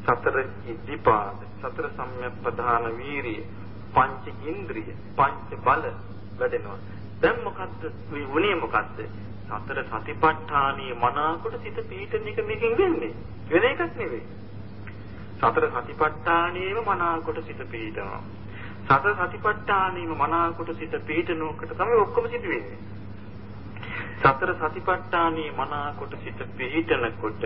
සතර ඉද්ධිපාද, සතර සම්‍යක් ප්‍රධාන වීරිය, පංච ඉන්ද්‍රිය, පංච බල වැඩෙනවා. දැන් මොකද්ද මේ වුණේ මොකද්ද? සතර සතිපට්ඨානීය මනාකොට සිත පීඨන එක මේකෙන් වෙන්නේ. වෙන එකක් නෙවෙයි. සතර සතිපට්ඨානීයම මනාකොට සිත පීඨනවා. සතර සතිපට්ඨානීයම මනාකොට සිත පීඨනෝකට තමයි ඔක්කොම සිදු වෙන්නේ. සතර සතිපට්ඨානීය මනාකොට සිත පිහිටනකොට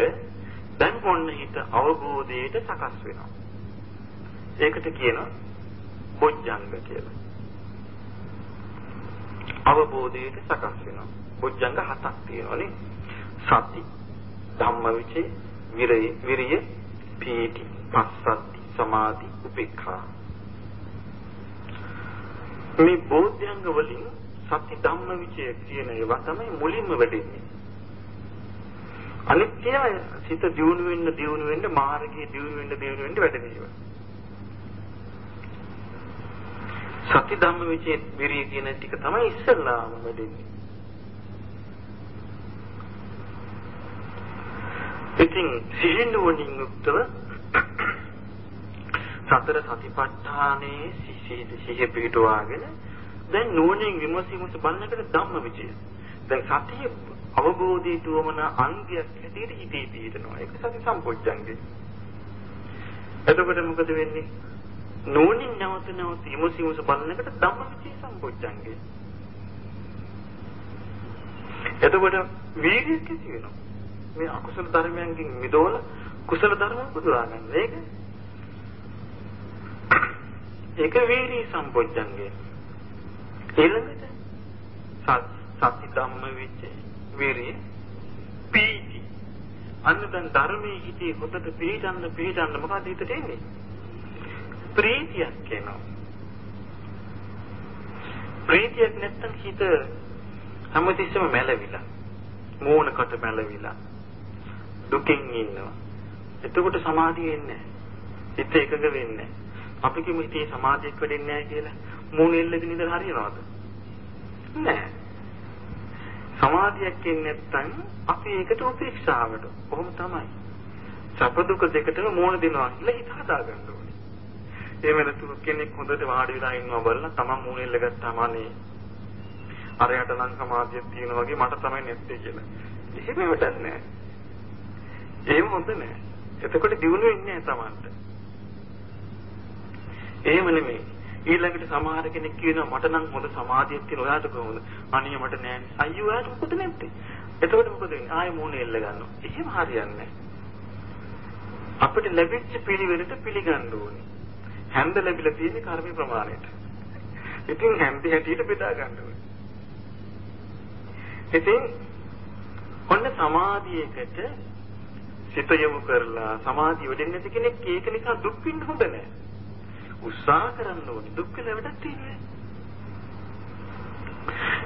දැන් ඔන්න හිත අවබෝධයට සකස් වෙනවා. ඒකට කියනවා බොජ්ජංග කියලා. අවබෝධයට සකස් වෙනවා. බොජ්ජංග හතක් තියෙනවානේ. සති, ධම්මවිචේ, විරය, විරිය, පීති, පස්සද්ධි, සමාධි, උපේක්ඛා. මේ බෝධ්‍යංග වලින් සති ධම්මවිචේ කියන ඒවා තමයි මුලින්ම වැඩෙන්නේ. අනිත් ඒවා සිත දියුණු වෙන්න දියුණු වෙන්න මාර්ගයේ දියුණු වෙන්න දියුණු වෙන්න වැඩෙන ඒවා. සති ධම්ම විචේ විරිය කියන ටික තමයි ඉස්සල්ලාම වැඩෙන්නේ. ඉතින් සිහින් වුණින් යුක්තව සතර සතිපට්ඨානයේ සිහිද සිහිය පිටුවාගෙන දැන් නුවණින් විමසීමස බලනකොට ධම්ම විචය. දැන් සතිය අවබෝධයට වමන අංගයක් හැටියට හිතේ පිහිටනවා. ඒක සති සම්පොච්චංගේ. එතකොට මොකද වෙන්නේ? නෝනින් නැවත නැවත ඉමුසිමුස බලනකොට ධම්මවිචේ සම්පොච්චංගේ. එතකොට වීර්යය කිසි වෙනවා. මේ අකුසල ධර්මයන්ගෙන් මිදවල කුසල ධර්ම පුදුරා ගන්න. ඒක ඒක වීර්ය සම්පොච්චංගේ. ඊළඟට සත්‍ය ධම්ම විචේ වීර්ය පීති. අන්න දැන් ධර්මයේ හිතේ හොතට පිළිගන්න පිළිගන්න මොකද හිතට එන්නේ? ප්‍රීතියක් එනවා. ප්‍රීතියක් නැත්තම් හිත හැමතිස්සෙම මැලවිලා. මෝනකට මැලවිලා. දුකින් ඉන්නවා. එතකොට සමාධිය එන්නේ හිත එකඟ වෙන්නේ අපි කිමු හිතේ සමාධියක් වෙන්නේ නැහැ කියලා. මූණ එල්ලගෙන ඉඳලා හරියනවද? නෑ. සමාධියක් එන්නේ නැත්නම් අපි ඒකට උපේක්ෂාවට. කොහොම තමයි. සැප දුක දෙකටම මෝන දෙනවා කියලා හිත හදාගන්න ඕනේ. එහෙම නැතුව කෙනෙක් හොඳට වාඩි වෙලා ඉන්නවා බලලා තමන් මූණ එල්ල ගත්තාම අනේ අරයට නම් සමාධියක් තියෙනවා වගේ මට තමයි නැත්තේ කියලා. එහෙම වෙටක් නෑ. එහෙම හොඳ නෑ. එතකොට දිනුනෙ ඉන්නේ නෑ තමන්ට. එහෙම නෙමෙයි. ඊළඟට සමහර කෙනෙක් කියනවා මට නම් හොඳ සමාධියක් තියෙන ඔයාට කොහොමද? අනිය මට නෑනේ. අයියෝ ඔයාට මොකද නැත්තේ? එතකොට මොකද වෙන්නේ? ආයෙ මූණ එල්ල ගන්නවා. එහෙම හරියන්නේ අපිට ලැබිච්ච පිළිවෙලට පිළිගන්න ඕනේ. හැන්ද ලැබිලා තියෙන කර්ම ප්‍රමාණයට. ඉතින් හැන්ද හැටියට බෙදා ගන්න ඕනේ. ඉතින් ඔන්න සමාධියකට සිත යොමු කරලා සමාධිය වෙඩෙන්නේ නැති කෙනෙක් ඒක නිසා දුක් විඳ හොඳ නැහැ. උත්සාහ කරන්න ඕනේ දුක් කියලා වැඩක් තියෙන්නේ.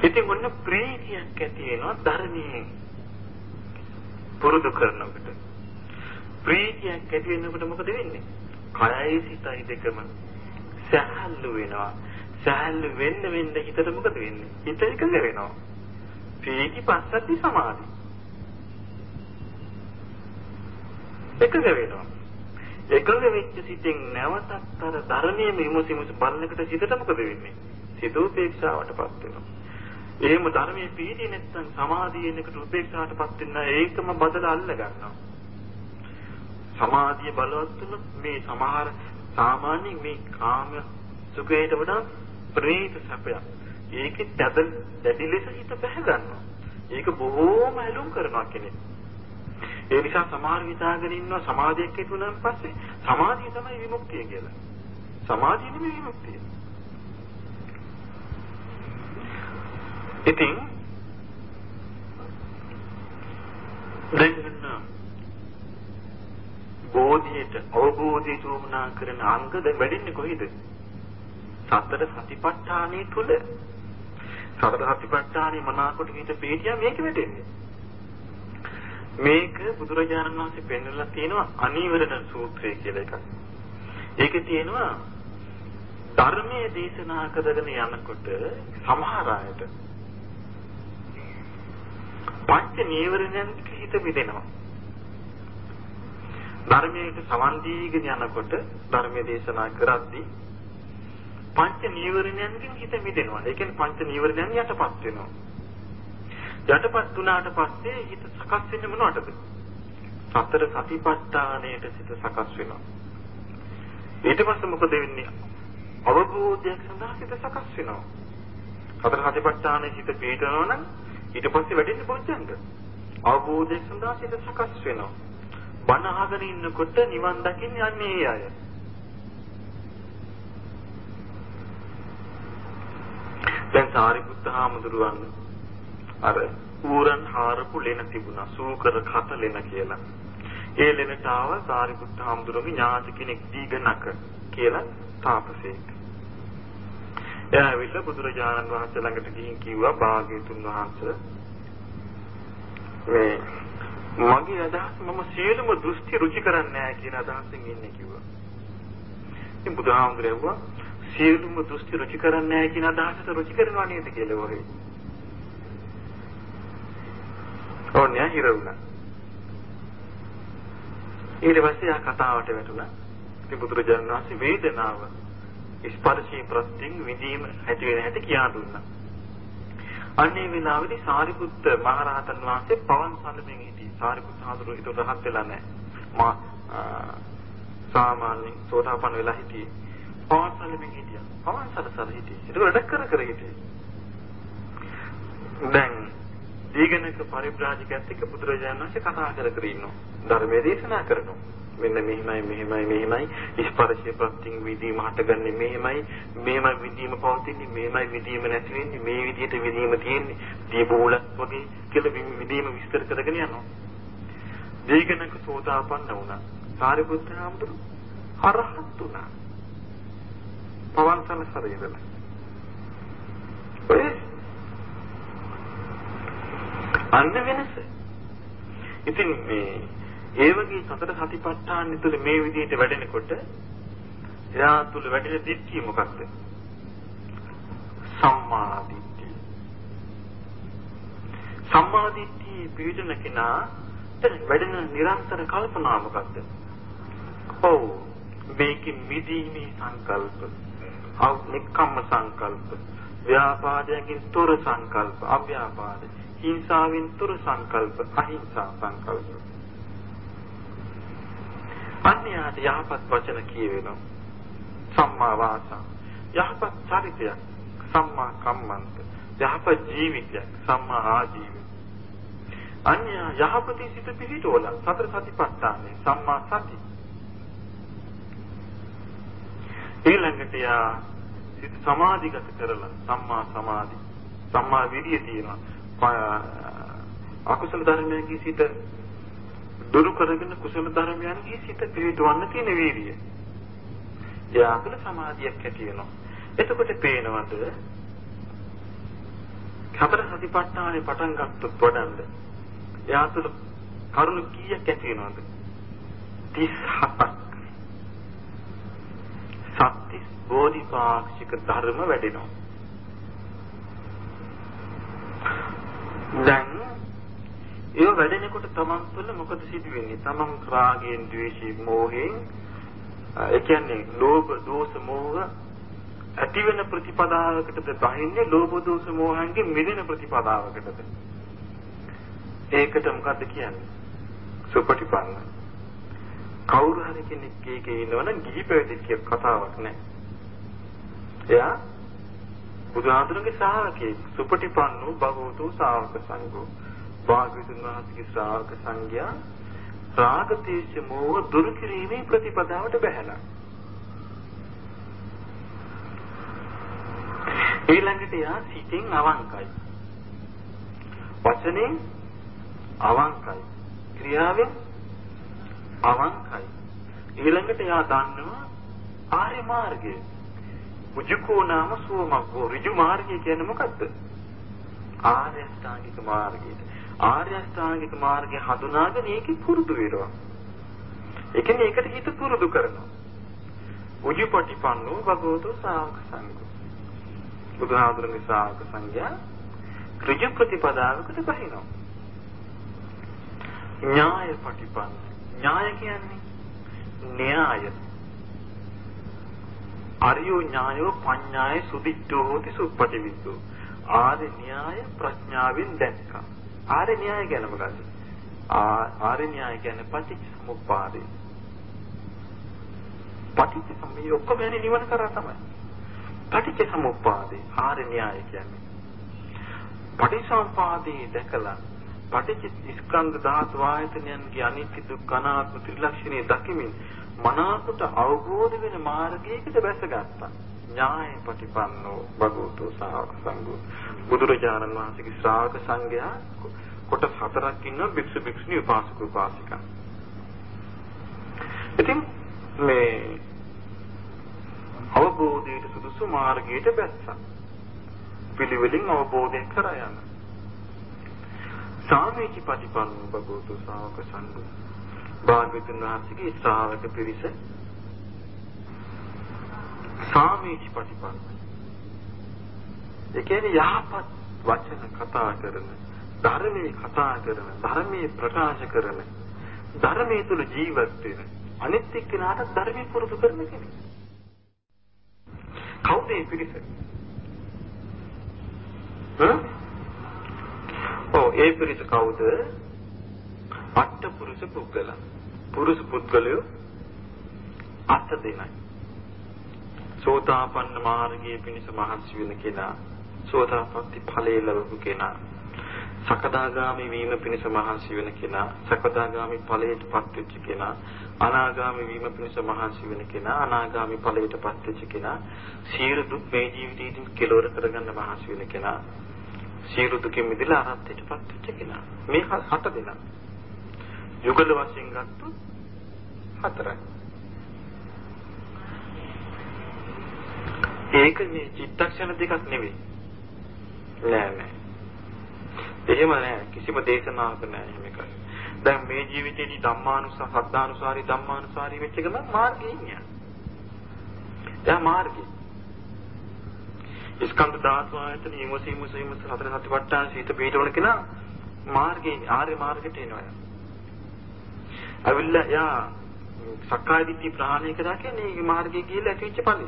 ඉතින් ඔන්න ප්‍රීතියක් ඇති වෙනවා ධර්මයෙන් පුරුදු කරනකොට. ප්‍රීතියක් ඇති වෙනකොට මොකද වෙන්නේ? කයයි සිතයි දෙකම සහැල්ලු වෙනවා. සහැල්ලු වෙන්න වෙන්න හිතට මොකද වෙන්නේ? හිත එකඟ වෙනවා. ප්‍රීති පස්සද්ධි සමාධි. එකඟ වෙනවා. එකඟ වෙච්ච සිතෙන් නැවතත් අර ධර්මයේ විමුසිමුස බලනකට සිතට මොකද වෙන්නේ? සිත උපේක්ෂාවටපත් වෙනවා. එහෙම ධර්මයේ පීඩි නැත්නම් සමාධියෙනකට උපේක්ෂාවටපත් වෙන ඒකම බදලා අල්ල ගන්නවා. සමාධිය බලවත් වුණොත් මේ සමහර සාමාන්‍ය මේ කාම සුඛයට වඩා ප්‍රේත සැපයක්. ඒකේ දැඩ දැඩි ලෙස හිත බැහැ ගන්නවා. ඒක බොහෝම ඇලුම් කරනවා කෙනෙක්. ඒ නිසා සමහර හිතාගෙන ඉන්නවා සමාධියක් හේතුනන් පස්සේ සමාධිය තමයි විමුක්තිය කියලා. සමාධිය නෙමෙයි විමුක්තිය. ඉතින් දැන් බෝධියට අවබෝධය චෝමනා කරන අංග දැන් වැඩින්නේ කොහේද? සතර සතිපට්ඨානයේ තුල. සතර සතිපට්ඨානයේ මනාකොට හිත පිටියා මේක වෙදෙන්නේ. මේක බුදුරජාණන් වහන්සේ පෙන්වලා තියෙනවා අනීවරණ සූත්‍රය කියලා එකක්. ඒකේ තියෙනවා ධර්මයේ දේශනා කරගෙන යනකොට සමහර අයට පංච නීවරණයන් හිත මිදෙනවා. ධර්මයට සවන් දීගෙන යනකොට ධර්මයේ දේශනා කරද්දී පංච නීවරණයන්ගෙන් හිත මිදෙනවා. ඒ කියන්නේ පංච නීවරණයන් යටපත් වෙනවා. යටපත් වුණාට පස්සේ හිත සකස් වෙන්නේ මොනවටද? සතර සතිපට්ඨානයට සිත සකස් වෙනවා. ඊට පස්සේ මොකද වෙන්නේ? අවබෝධයක් සඳහා සිත සකස් වෙනවා. සතර සතිපට්ඨානයේ සිත පිටනවා නම් ඊට පස්සේ වැඩෙන්නේ බොජ්ජංග. අවබෝධයක් සඳහා සිත සකස් වෙනවා. බණ අහගෙන ඉන්නකොට නිවන් දකින්න යන්නේ ඒ අය. දැන් සාරිපුත්ත හාමුදුරුවන් අර ඌරන් හාරපු ලෙන තිබුණා සූකර කත ලෙන කියලා. ඒ ලෙනට ආව සාරිපුත්ත හාමුදුරුවගේ ඥාති කෙනෙක් දීගණක කියලා තාපසයෙක්. එයා ඇවිල්ලා බුදුරජාණන් වහන්සේ ළඟට ගිහින් කිව්වා භාග්‍යතුන් වහන්සේ මේ මගේ අදහස මම සියලුම දෘෂ්ටි රුචි කරන්නේ නැහැ කියන අදහසෙන් ඉන්නේ කිව්වා. ඉතින් බුදුහාමුදුරුවෝ සියලුම දෘෂ්ටි රුචි කරන්නේ නැහැ කියන අදහසට රුචි කරනවා නේද කියලා වගේ. ඕන්නේ හිර වුණා. ඊට පස්සේ ආ කතාවට වැටුණා. ඉතින් බුදුරජාණන් වහන්සේ වේදනාව ස්පර්ශී ප්‍රත්‍යයෙන් විඳීම ඇති වෙන හැටි කියා දුන්නා. අන්නේ වෙලාවේදී සාරිපුත්ත මහරහතන් වහන්සේ පවන් සඳමින් සාරිපුත් හාමුදුරුවෝ ඊට රහත් වෙලා නැහැ. මා සාමාන්‍ය සෝතාපන්න වෙලා හිටියේ. පවන්සලෙමින් හිටියා. පවන්සලසල හිටියේ. ඒක වැඩ කර කර හිටියේ. දැන් දීගණක පරිබ්‍රාජකයත් එක්ක බුදුරජාණන් වහන්සේ කතා කර කර ඉන්නවා. ධර්මයේ දේශනා කරනවා. මෙන්න මෙහිමයි මෙහිමයි මෙහිමයි ස්පර්ශය ප්‍රත්‍යයෙන් විදීම හටගන්නේ මෙහිමයි මේමයි විදීම පවතින්නේ මේමයි විදීම නැති වෙන්නේ මේ විදිහට විදීම තියෙන්නේ දීබෝලක් වගේ කියලා විදීම විස්තර කරගෙන යනවා දීගණක සෝතාපන්න වුණා. සාරිපුත්‍ර හාමුදුරු අරහත් වුණා. පවන්සල ශරීරවල. ඔය අන්න වෙනස. ඉතින් මේ ඒ වගේ සතර සතිපට්ඨාන තුළ මේ විදිහට වැඩෙනකොට එයා තුළ වැඩෙන දිට්ඨිය මොකක්ද? සම්මා දිට්ඨිය. සම්මා දිට්ඨිය පිළිදෙන කෙනා එතන වැඩෙන නිරන්තර කල්පනා මොකද්ද? ඔව් මේකෙ මිදීමේ සංකල්ප, අව නික්කම්ම සංකල්ප, ව්‍යාපාදයෙන් තොර සංකල්ප, අව්‍යාපාද, හිංසාවෙන් තොර සංකල්ප, අහිංසා සංකල්ප. අන්‍යයට යහපත් වචන කියවෙනවා. සම්මා වාචා. යහපත් චරිතයක්, සම්මා කම්මන්ත. යහපත් ජීවිතයක්, සම්මා ආජීව. අන්‍ය යහපතේ සිට පිහිටවල සතර සතිපට්ඨානේ සම්මා සති. ඊළඟට යා සිත සමාධිගත කරලා සම්මා සමාධි සම්මා විරිය තියෙනවා. අකුසල ධර්මයන්ගේ සිට දුරු කරගෙන කුසල ධර්මයන්ගේ සිට පිහිටවන්න තියෙන වීර්යය. යාකල සමාධියක් ඇති වෙනවා. එතකොට පේනවද? සතර සතිපට්ඨානේ පටන් ගත්තොත් වඩන්නේ එයා තුළ කරුණු කීයක් ඇති වෙනවද? 37ක්. සත්‍තිස් බෝධිපාක්ෂික ධර්ම වැඩෙනවා. දැන් ඒ වැඩෙනකොට තමන් තුළ මොකද සිදු වෙන්නේ? තමන් රාගයෙන්, ද්වේෂයෙන්, මෝහයෙන් ඒ කියන්නේ ලෝභ, දෝෂ, මෝහ ඇති වෙන ප්‍රතිපදාවකටද බහින්නේ ලෝභ, දෝෂ, මෝහයන්ගේ මිදෙන ප්‍රතිපදාවකටද? ඒකට මොකද්ද කියන්නේ? සුපටිපන්න. කවුරු හරි කෙනෙක් ඒකේ ඉන්නවනම් ගිහි පැවිදි කියප කතාවක් නෑ. එයා බුදුහාමුදුරන්ගේ ශ්‍රාවකයෙක් සුපටිපන්නෝ භගවතු ශ්‍රාවක සංඝෝ. භාග්‍යවතුන් වහන්සේගේ ශ්‍රාවක සංඝයා රාග තේජ මෝහ දුරු කිරීමේ ප්‍රතිපදාවට බැහැලා. ඊළඟට එයා සිතින් අවංකයි. වචනේ අවංකයි. ක්‍රියාවෙන් අවංකයි. ඊළඟට එයා දන්නවා ආර්ය මාර්ගය. උජුකෝ නාම සෝමග්ගෝ ඍජු මාර්ගය කියන්නේ මොකද්ද? ආර්ය අෂ්ටාංගික මාර්ගය. ආර්ය අෂ්ටාංගික මාර්ගය හඳුනාගෙන ඒකේ පුරුදු වෙනවා. ඒ කියන්නේ ඒකට හිත පුරුදු කරනවා. උජුපටිපන්නෝ භගවතු ශාවක සංඝ. බුදුහාමුදුරන්ගේ ශාවක සංඝයා ඍජු ප්‍රතිපදාවකට බහිනවා. ඥාය පටිපන්න. ඥාය කියන්නේ න්‍යාය. අරියෝ ඥායෝ පඤ්ඤාය සුදිට්ඨෝ හෝති සුප්පටිවිද්දෝ. ආර්ය න්‍යාය ප්‍රඥාවෙන් දැක්කා. ආර්ය න්‍යාය කියන්නේ මොකද්ද? ආර්ය න්‍යාය කියන්නේ පටිච්ච සමුප්පාදේ. පටිච්ච සමුප්පාදේ ඔක්කොම යන්නේ නිවන කරා තමයි. පටිච්ච සමුප්පාදේ ආර්ය න්‍යාය කියන්නේ. පටිච්චසමුප්පාදේ දැකලා පටිච්ච ස්කන්ධ ධාතු ආයතනයන්ගේ අනිත්‍ය දුක්ඛ අනාත්ම ත්‍රිලක්ෂණය දකිමින් මනාකොට අවබෝධ වෙන මාර්ගයකට බැසගත්තා. ඥාය ප්‍රතිපන්නෝ භගවතු ශාවක සංඝෝ බුදුරජාණන් වහන්සේගේ ශ්‍රාවක සංඝයා කොටස් හතරක් ඉන්න භික්ෂු භික්ෂුණී උපාසක උපාසිකා. ඉතින් මේ අවබෝධයට සුදුසු මාර්ගයට බැස්සා. පිළිවෙලින් අවබෝධය කරා යන. සාමීචි ප්‍රතිපන්නෝ භගවතු ශාවක සංඝෝ භාග්‍යවතුන් වහන්සේගේ ශ්‍රාවක පිරිස සාමීචි ප්‍රතිපන්නයි. ඒ කියන්නේ යහපත් වචන කතා කරන, ධර්මයේ කතා කරන, ධර්මයේ ප්‍රකාශ කරන, ධර්මයේ තුල ජීවත් වෙන අනිත් එක්කෙනාට ධර්මයේ පුරුදු කරන කෙනෙක්. කවුද මේ පිරිස? හ්ම්? ඔව් ඒ පිරිස කවුද? අට පුරුෂ පුද්ගලයන්. පුරුෂ පුද්ගලයෝ අට දෙනයි. සෝතාපන්න මාර්ගයේ පිණිස මහන්සි වෙන කෙනා, සෝතාපට්ටි ඵලයේ ලැබපු කෙනා, සකදාගාමි වීම පිණිස මහන්සි වෙන කෙනා, සකදාගාමි ඵලයට පත්වෙච්ච කෙනා, අනාගාමි වීම පිණිස මහන්සි වෙන කෙනා, අනාගාමි ඵලයට පත්වෙච්ච කෙනා, සියලු දුක් මේ ජීවිතයෙන් කෙලවර කරගන්න මහන්සි වෙන කෙනා, සියලු දුකින් මිදලා අරහත්ත්වයට පත්වෙච්ච කෙනා. මේ හත දෙනා. යුගල වශයෙන් ගත්තොත් හතරයි. ඒක මේ චිත්තක්ෂණ දෙකක් නෙවෙයි. නෑ නෑ. එහෙම නෑ කිසිම දේශනාවක නෑ එහෙම එකක්. දැන් මේ ජීවිතේදී ධම්මානුසාර සද්ධානුසාරී ධම්මානුසාරී වෙච්ච එක නම් මාර්ගයේ ඉන්නේ. දැන් මාර්ගය. ස්කන්ධ ධාතු ආයතන හිමසීම සීම හතර සතිපට්ඨාන සීත පිටවන කෙනා මාර්ගයේ ආර්ය මාර්ගයට එනවා. අවිල්ල යා සක්කාය දිට්ඨි ප්‍රහාණය කරා කියන්නේ මේ මාර්ගයේ ගිහිල්ලා ඇතිවෙච්ච ඵලෙ.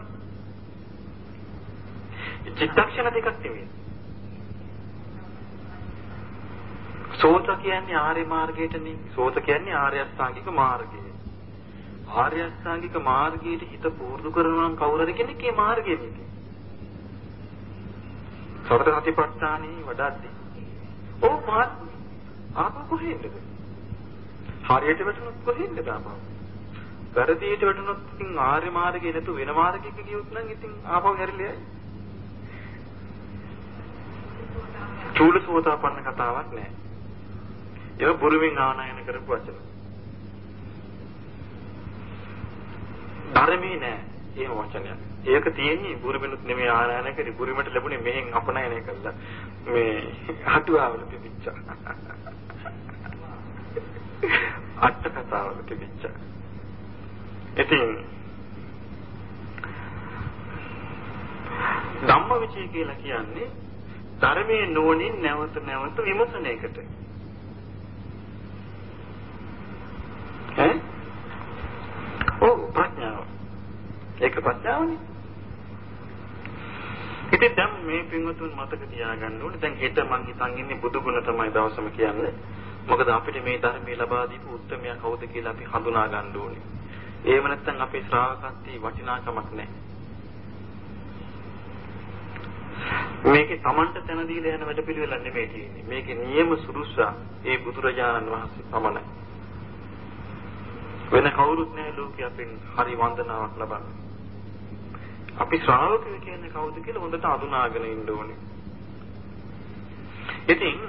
චිත්තක්ෂණ දෙකක් නෙමෙයි. සෝත කියන්නේ ආර්ය මාර්ගයටනේ. සෝත කියන්නේ ආර්ය අෂ්ටාංගික මාර්ගය. ආර්ය අෂ්ටාංගික මාර්ගයට හිත පුරුදු කරනවා නම් කවුරු හරි කෙනෙක් ඒ මාර්ගයේ ඉන්නේ. සතර සතිපට්ඨානෙ වඩද්දී. ඕ මාත් ආපහු කොහෙන්ද? හරියට වැටුණොත් කොහෙන්ද ආපහු? වැරදියට වැටුණොත් ඉතින් ආර්ය මාර්ගේ නැතු වෙන මාර්ගයක ගියොත් නම් ඉතින් ආපහු හැරිලා යයි. චූලසෝතාපන්න කතාවක් නෑ. ඒක බුරුමින් ආනයන කරපු වචන. ධර්මේ නෑ. එහෙම වචනයක්. ඒක තියෙන්නේ බුරුමිනුත් නෙමෙයි ආනයන කරේ බුරුමට ලැබුණේ මෙහෙන් අපනයනය කළා. මේ අටුවාවල තිබිච්ච. අට කතාවල තිබිච්ච. ඉතින් ධම්මවිචය කියලා කියන්නේ ධර්මයේ නුවණින් නැවත නැවත විමසන එකට. ඈ? ඔව් ප්‍රඥාව. ඒක ප්‍රඥාවනේ. ඉතින් දැන් මේ පින්වතුන් මතක තියාගන්න ඕනේ දැන් හෙට මං හිතන් ඉන්නේ බුදු ගුණ තමයි දවසම කියන්නේ. මොකද අපිට මේ ධර්මයේ ලබා දීපු උත්තරමයා කවුද කියලා අපි හඳුනා ගන්න ඕනේ. එහෙම නැත්නම් අපේ ශ්‍රාවකත්වයේ වටිනාකමක් නැහැ. මේකේ Tamanට තැන දීලා යන වැඩ පිළිවෙලක් නෙමෙයි තියෙන්නේ. මේකේ නියම සුදුස්සා ඒ බුදුරජාණන් වහන්සේ පමණයි. වෙන කවුරුත් නැහැ ලෝකේ අපෙන් හරි වන්දනාවක් ලබන්නේ. අපි ශ්‍රාවකයෝ කියන්නේ කවුද කියලා හොඳට අඳුනාගෙන ඉන්න ඕනේ. ඉතින්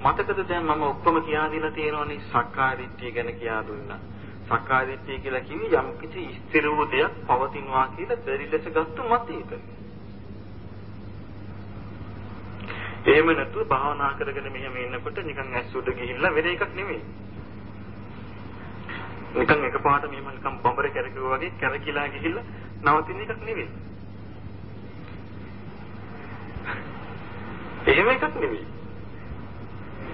මතකද දැන් මම ඔක්කොම කියා දීලා තියෙනවනේ සක්කාය දිට්ඨිය ගැන කියා දුන්නා. සක්කාය දිට්ඨිය කියලා කිව්වේ යම් කිසි ස්ථිර වූ දෙයක් පවතිනවා කියලා බැරි ලෙස ගත්තු මතයක. එහෙම නැතුව භාවනා කරගෙන මෙහෙම ඉන්නකොට නිකන් ඇස් උඩ ගිහිල්ලා වෙන එකක් නෙමෙයි. නිකන් එකපාරට මෙහෙම නිකන් බඹර කැරකුවා වගේ කැරකිලා ගිහිල්ලා නවතින එකක් නෙමෙයි. එහෙම එකක් නෙමෙයි.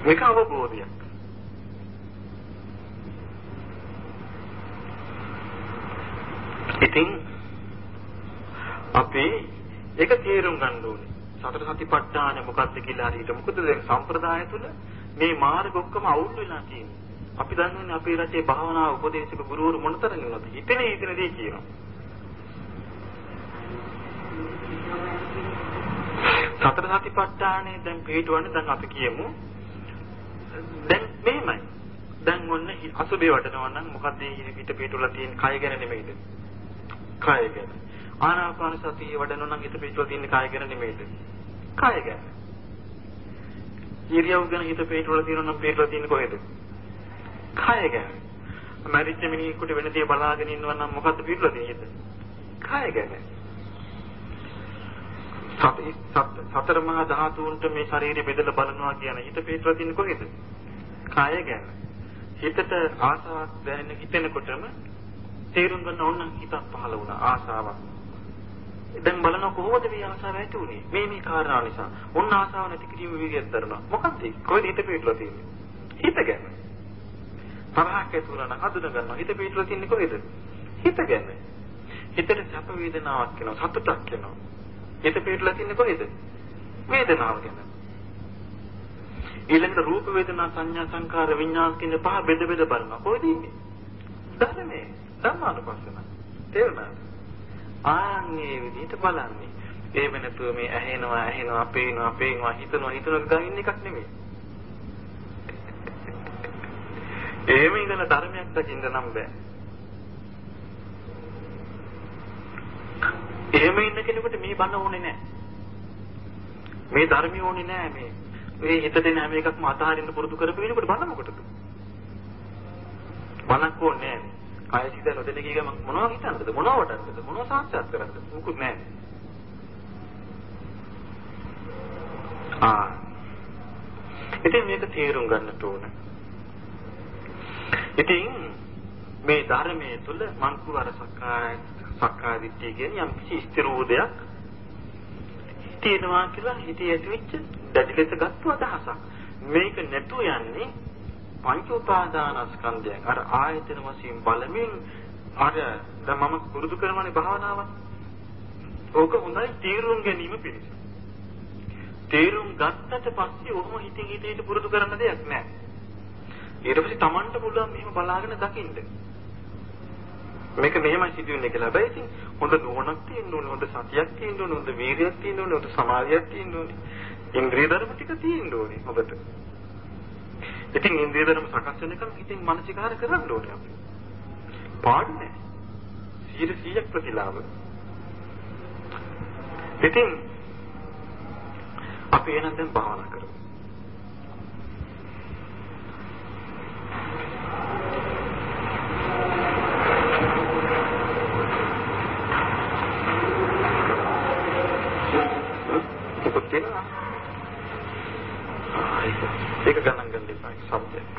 මේක අවබෝධයක්. ඉතින් අපි ඒක තේරුම් ගන්න ඕනේ. සතර සතිපට්ඨාන මොකක්ද කියලා හරියට. මොකද දැන් සම්ප්‍රදාය තුල මේ මාර්ග ඔක්කොම අවුල් වෙලා තියෙනවා. අපි දන්නවනේ අපේ රටේ භාවනා උපදේශක ගුරුවරු මොනතරම් ඉන්නවද? හිතෙන හිතන දේ කියනවා. සතර සතිපට්ඨානේ දැන් පිටවන්නේ දැන් අපි කියමු. දැන් මෙහෙමයි. දැන් ඔන්න අසුබේ වටනවා නම් මොකද්ද හිත පිටුලා තියෙන කය ගැන නෙමෙයිද? කය ගැන. ආනාපාන සතිය වඩනවා නම් හිත පිටුලා තියෙන කය ගැන නෙමෙයිද? කය ගැන. ඉරියව් ගැන හිත පිටුලා තියෙනවා නම් පිටුලා තියෙන්නේ කොහෙද? කය ගැන. මරිච්ච මිනිහෙකුට වෙන දේ බලාගෙන ඉන්නවා නම් මොකද්ද පිටුලා තියෙන්නේ? කය ගැන. සතර මහා ධාතුන්ට මේ ශරීරය බෙදලා බලනවා කියන හිත පිටුලා තියෙන්නේ කොහෙද? කය ගැන. හිතට ආසාවක් දැනෙන හිතෙනකොටම තේරුම් ගන්න ඕන හිතක් පහළ වුණා ආසාවක්. දැන් බලන කොහොමද මේ ආසාව ඇති වුනේ? මේ මේ කාරණා නිසා. ඔන්න ආසාව නැති කිරීම විදියට කරනවා. මොකක්ද? කොහෙද හිත පිටුලා තියෙන්නේ? හිත ගැන. තරහක් ඇති වුණා නම් හඳුන ගන්නවා. හිත පිටුලා තින්නේ කොහෙද? හිත ගැන. හිතට සැප වේදනාවක් එනවා, සතුටක් එනවා. හිත පිටුලා තින්නේ කොහෙද? වේදනාව ගැන. ඊළඟට රූප වේදනා සංඥා සංකාර විඤ්ඤාණ කියන පහ බෙද බෙද බලනවා. කොහෙද ඉන්නේ? ධර්මයේ ධර්මානුපස්සන. තේරුණාද? ආන්නේ විදිහට බලන්නේ. එහෙම නැතුව මේ ඇහෙනවා ඇහෙනවා පේනවා පේනවා හිතනවා හිතනවා ගහින්න එකක් නෙමෙයි. එහෙම ඉඳලා ධර්මයක් දකින්න නම් බෑ. එහෙම ඉන්න කෙනෙකුට මේ බණ ඕනේ නැහැ. මේ ධර්මිය ඕනේ නැහැ මේ. මේ හිතට එන හැම එකක්ම අතහරින්න පුරුදු කරපු වෙනකොට බණ මොකටද? බණක් ඕනේ නැහැ. කය සිත නොදෙන කීක මොනවද හිතන්නද? මොනව වටන්නද? මොනව සාක්ෂාත් කරන්නද? මොකුත් නැහැ. ආ. ඉතින් මේක තේරුම් ගන්නට ඕනේ. ඉතින් මේ ධර්මයේ තුල මං අර සක්කාය සක්කාය දිට්ඨිය කියන්නේ යම් කිසි ස්ථිර වූ දෙයක් තියෙනවා කියලා හිතේ ඇතිවෙච්ච දැඩි ලෙස ගත්ත අදහසක්. මේක නැතු යන්නේ පංච උපාදානස්කන්ධයන් අර ආයතන වශයෙන් බලමින් අර දැන් මම පුරුදු කරනවානේ භාවනාව. ඕක හොඳයි තීරුම් ගැනීම පිණිස. තීරුම් ගත්තට පස්සේ ඔහොම හිතින් හිතේට පුරුදු කරන්න දෙයක් නැහැ. ඊට පස්සේ Tamanට පුළුවන් මෙහෙම බලාගෙන දකින්න. මේක මෙහෙමයි සිදුවෙන්නේ කියලා. හැබැයි ඉතින් හොඳ නුවණක් තියෙන්න ඕනේ, හොඳ සතියක් තියෙන්න ඕනේ, හොඳ වීරියක් තියෙන්න ඕනේ, හොඳ සමාධියක් තියෙන්න ඕනේ. ඉන්ද්‍රිය ධර්ම ටික තියෙන්න ඕනේ හොඳට. ඉතින් ඉන්ද්‍රිය ධර්ම සකස් වෙනකම් ඉතින් මානසිකාර කරන්න ඕනේ අපි. පාඩු නෑ. 100% ප්‍රතිලාභ. ඉතින් අපි එනනම් දැන් භාවනා කරමු. ඒක ගණන් ගන්න එපා සබ්ජෙක්ට්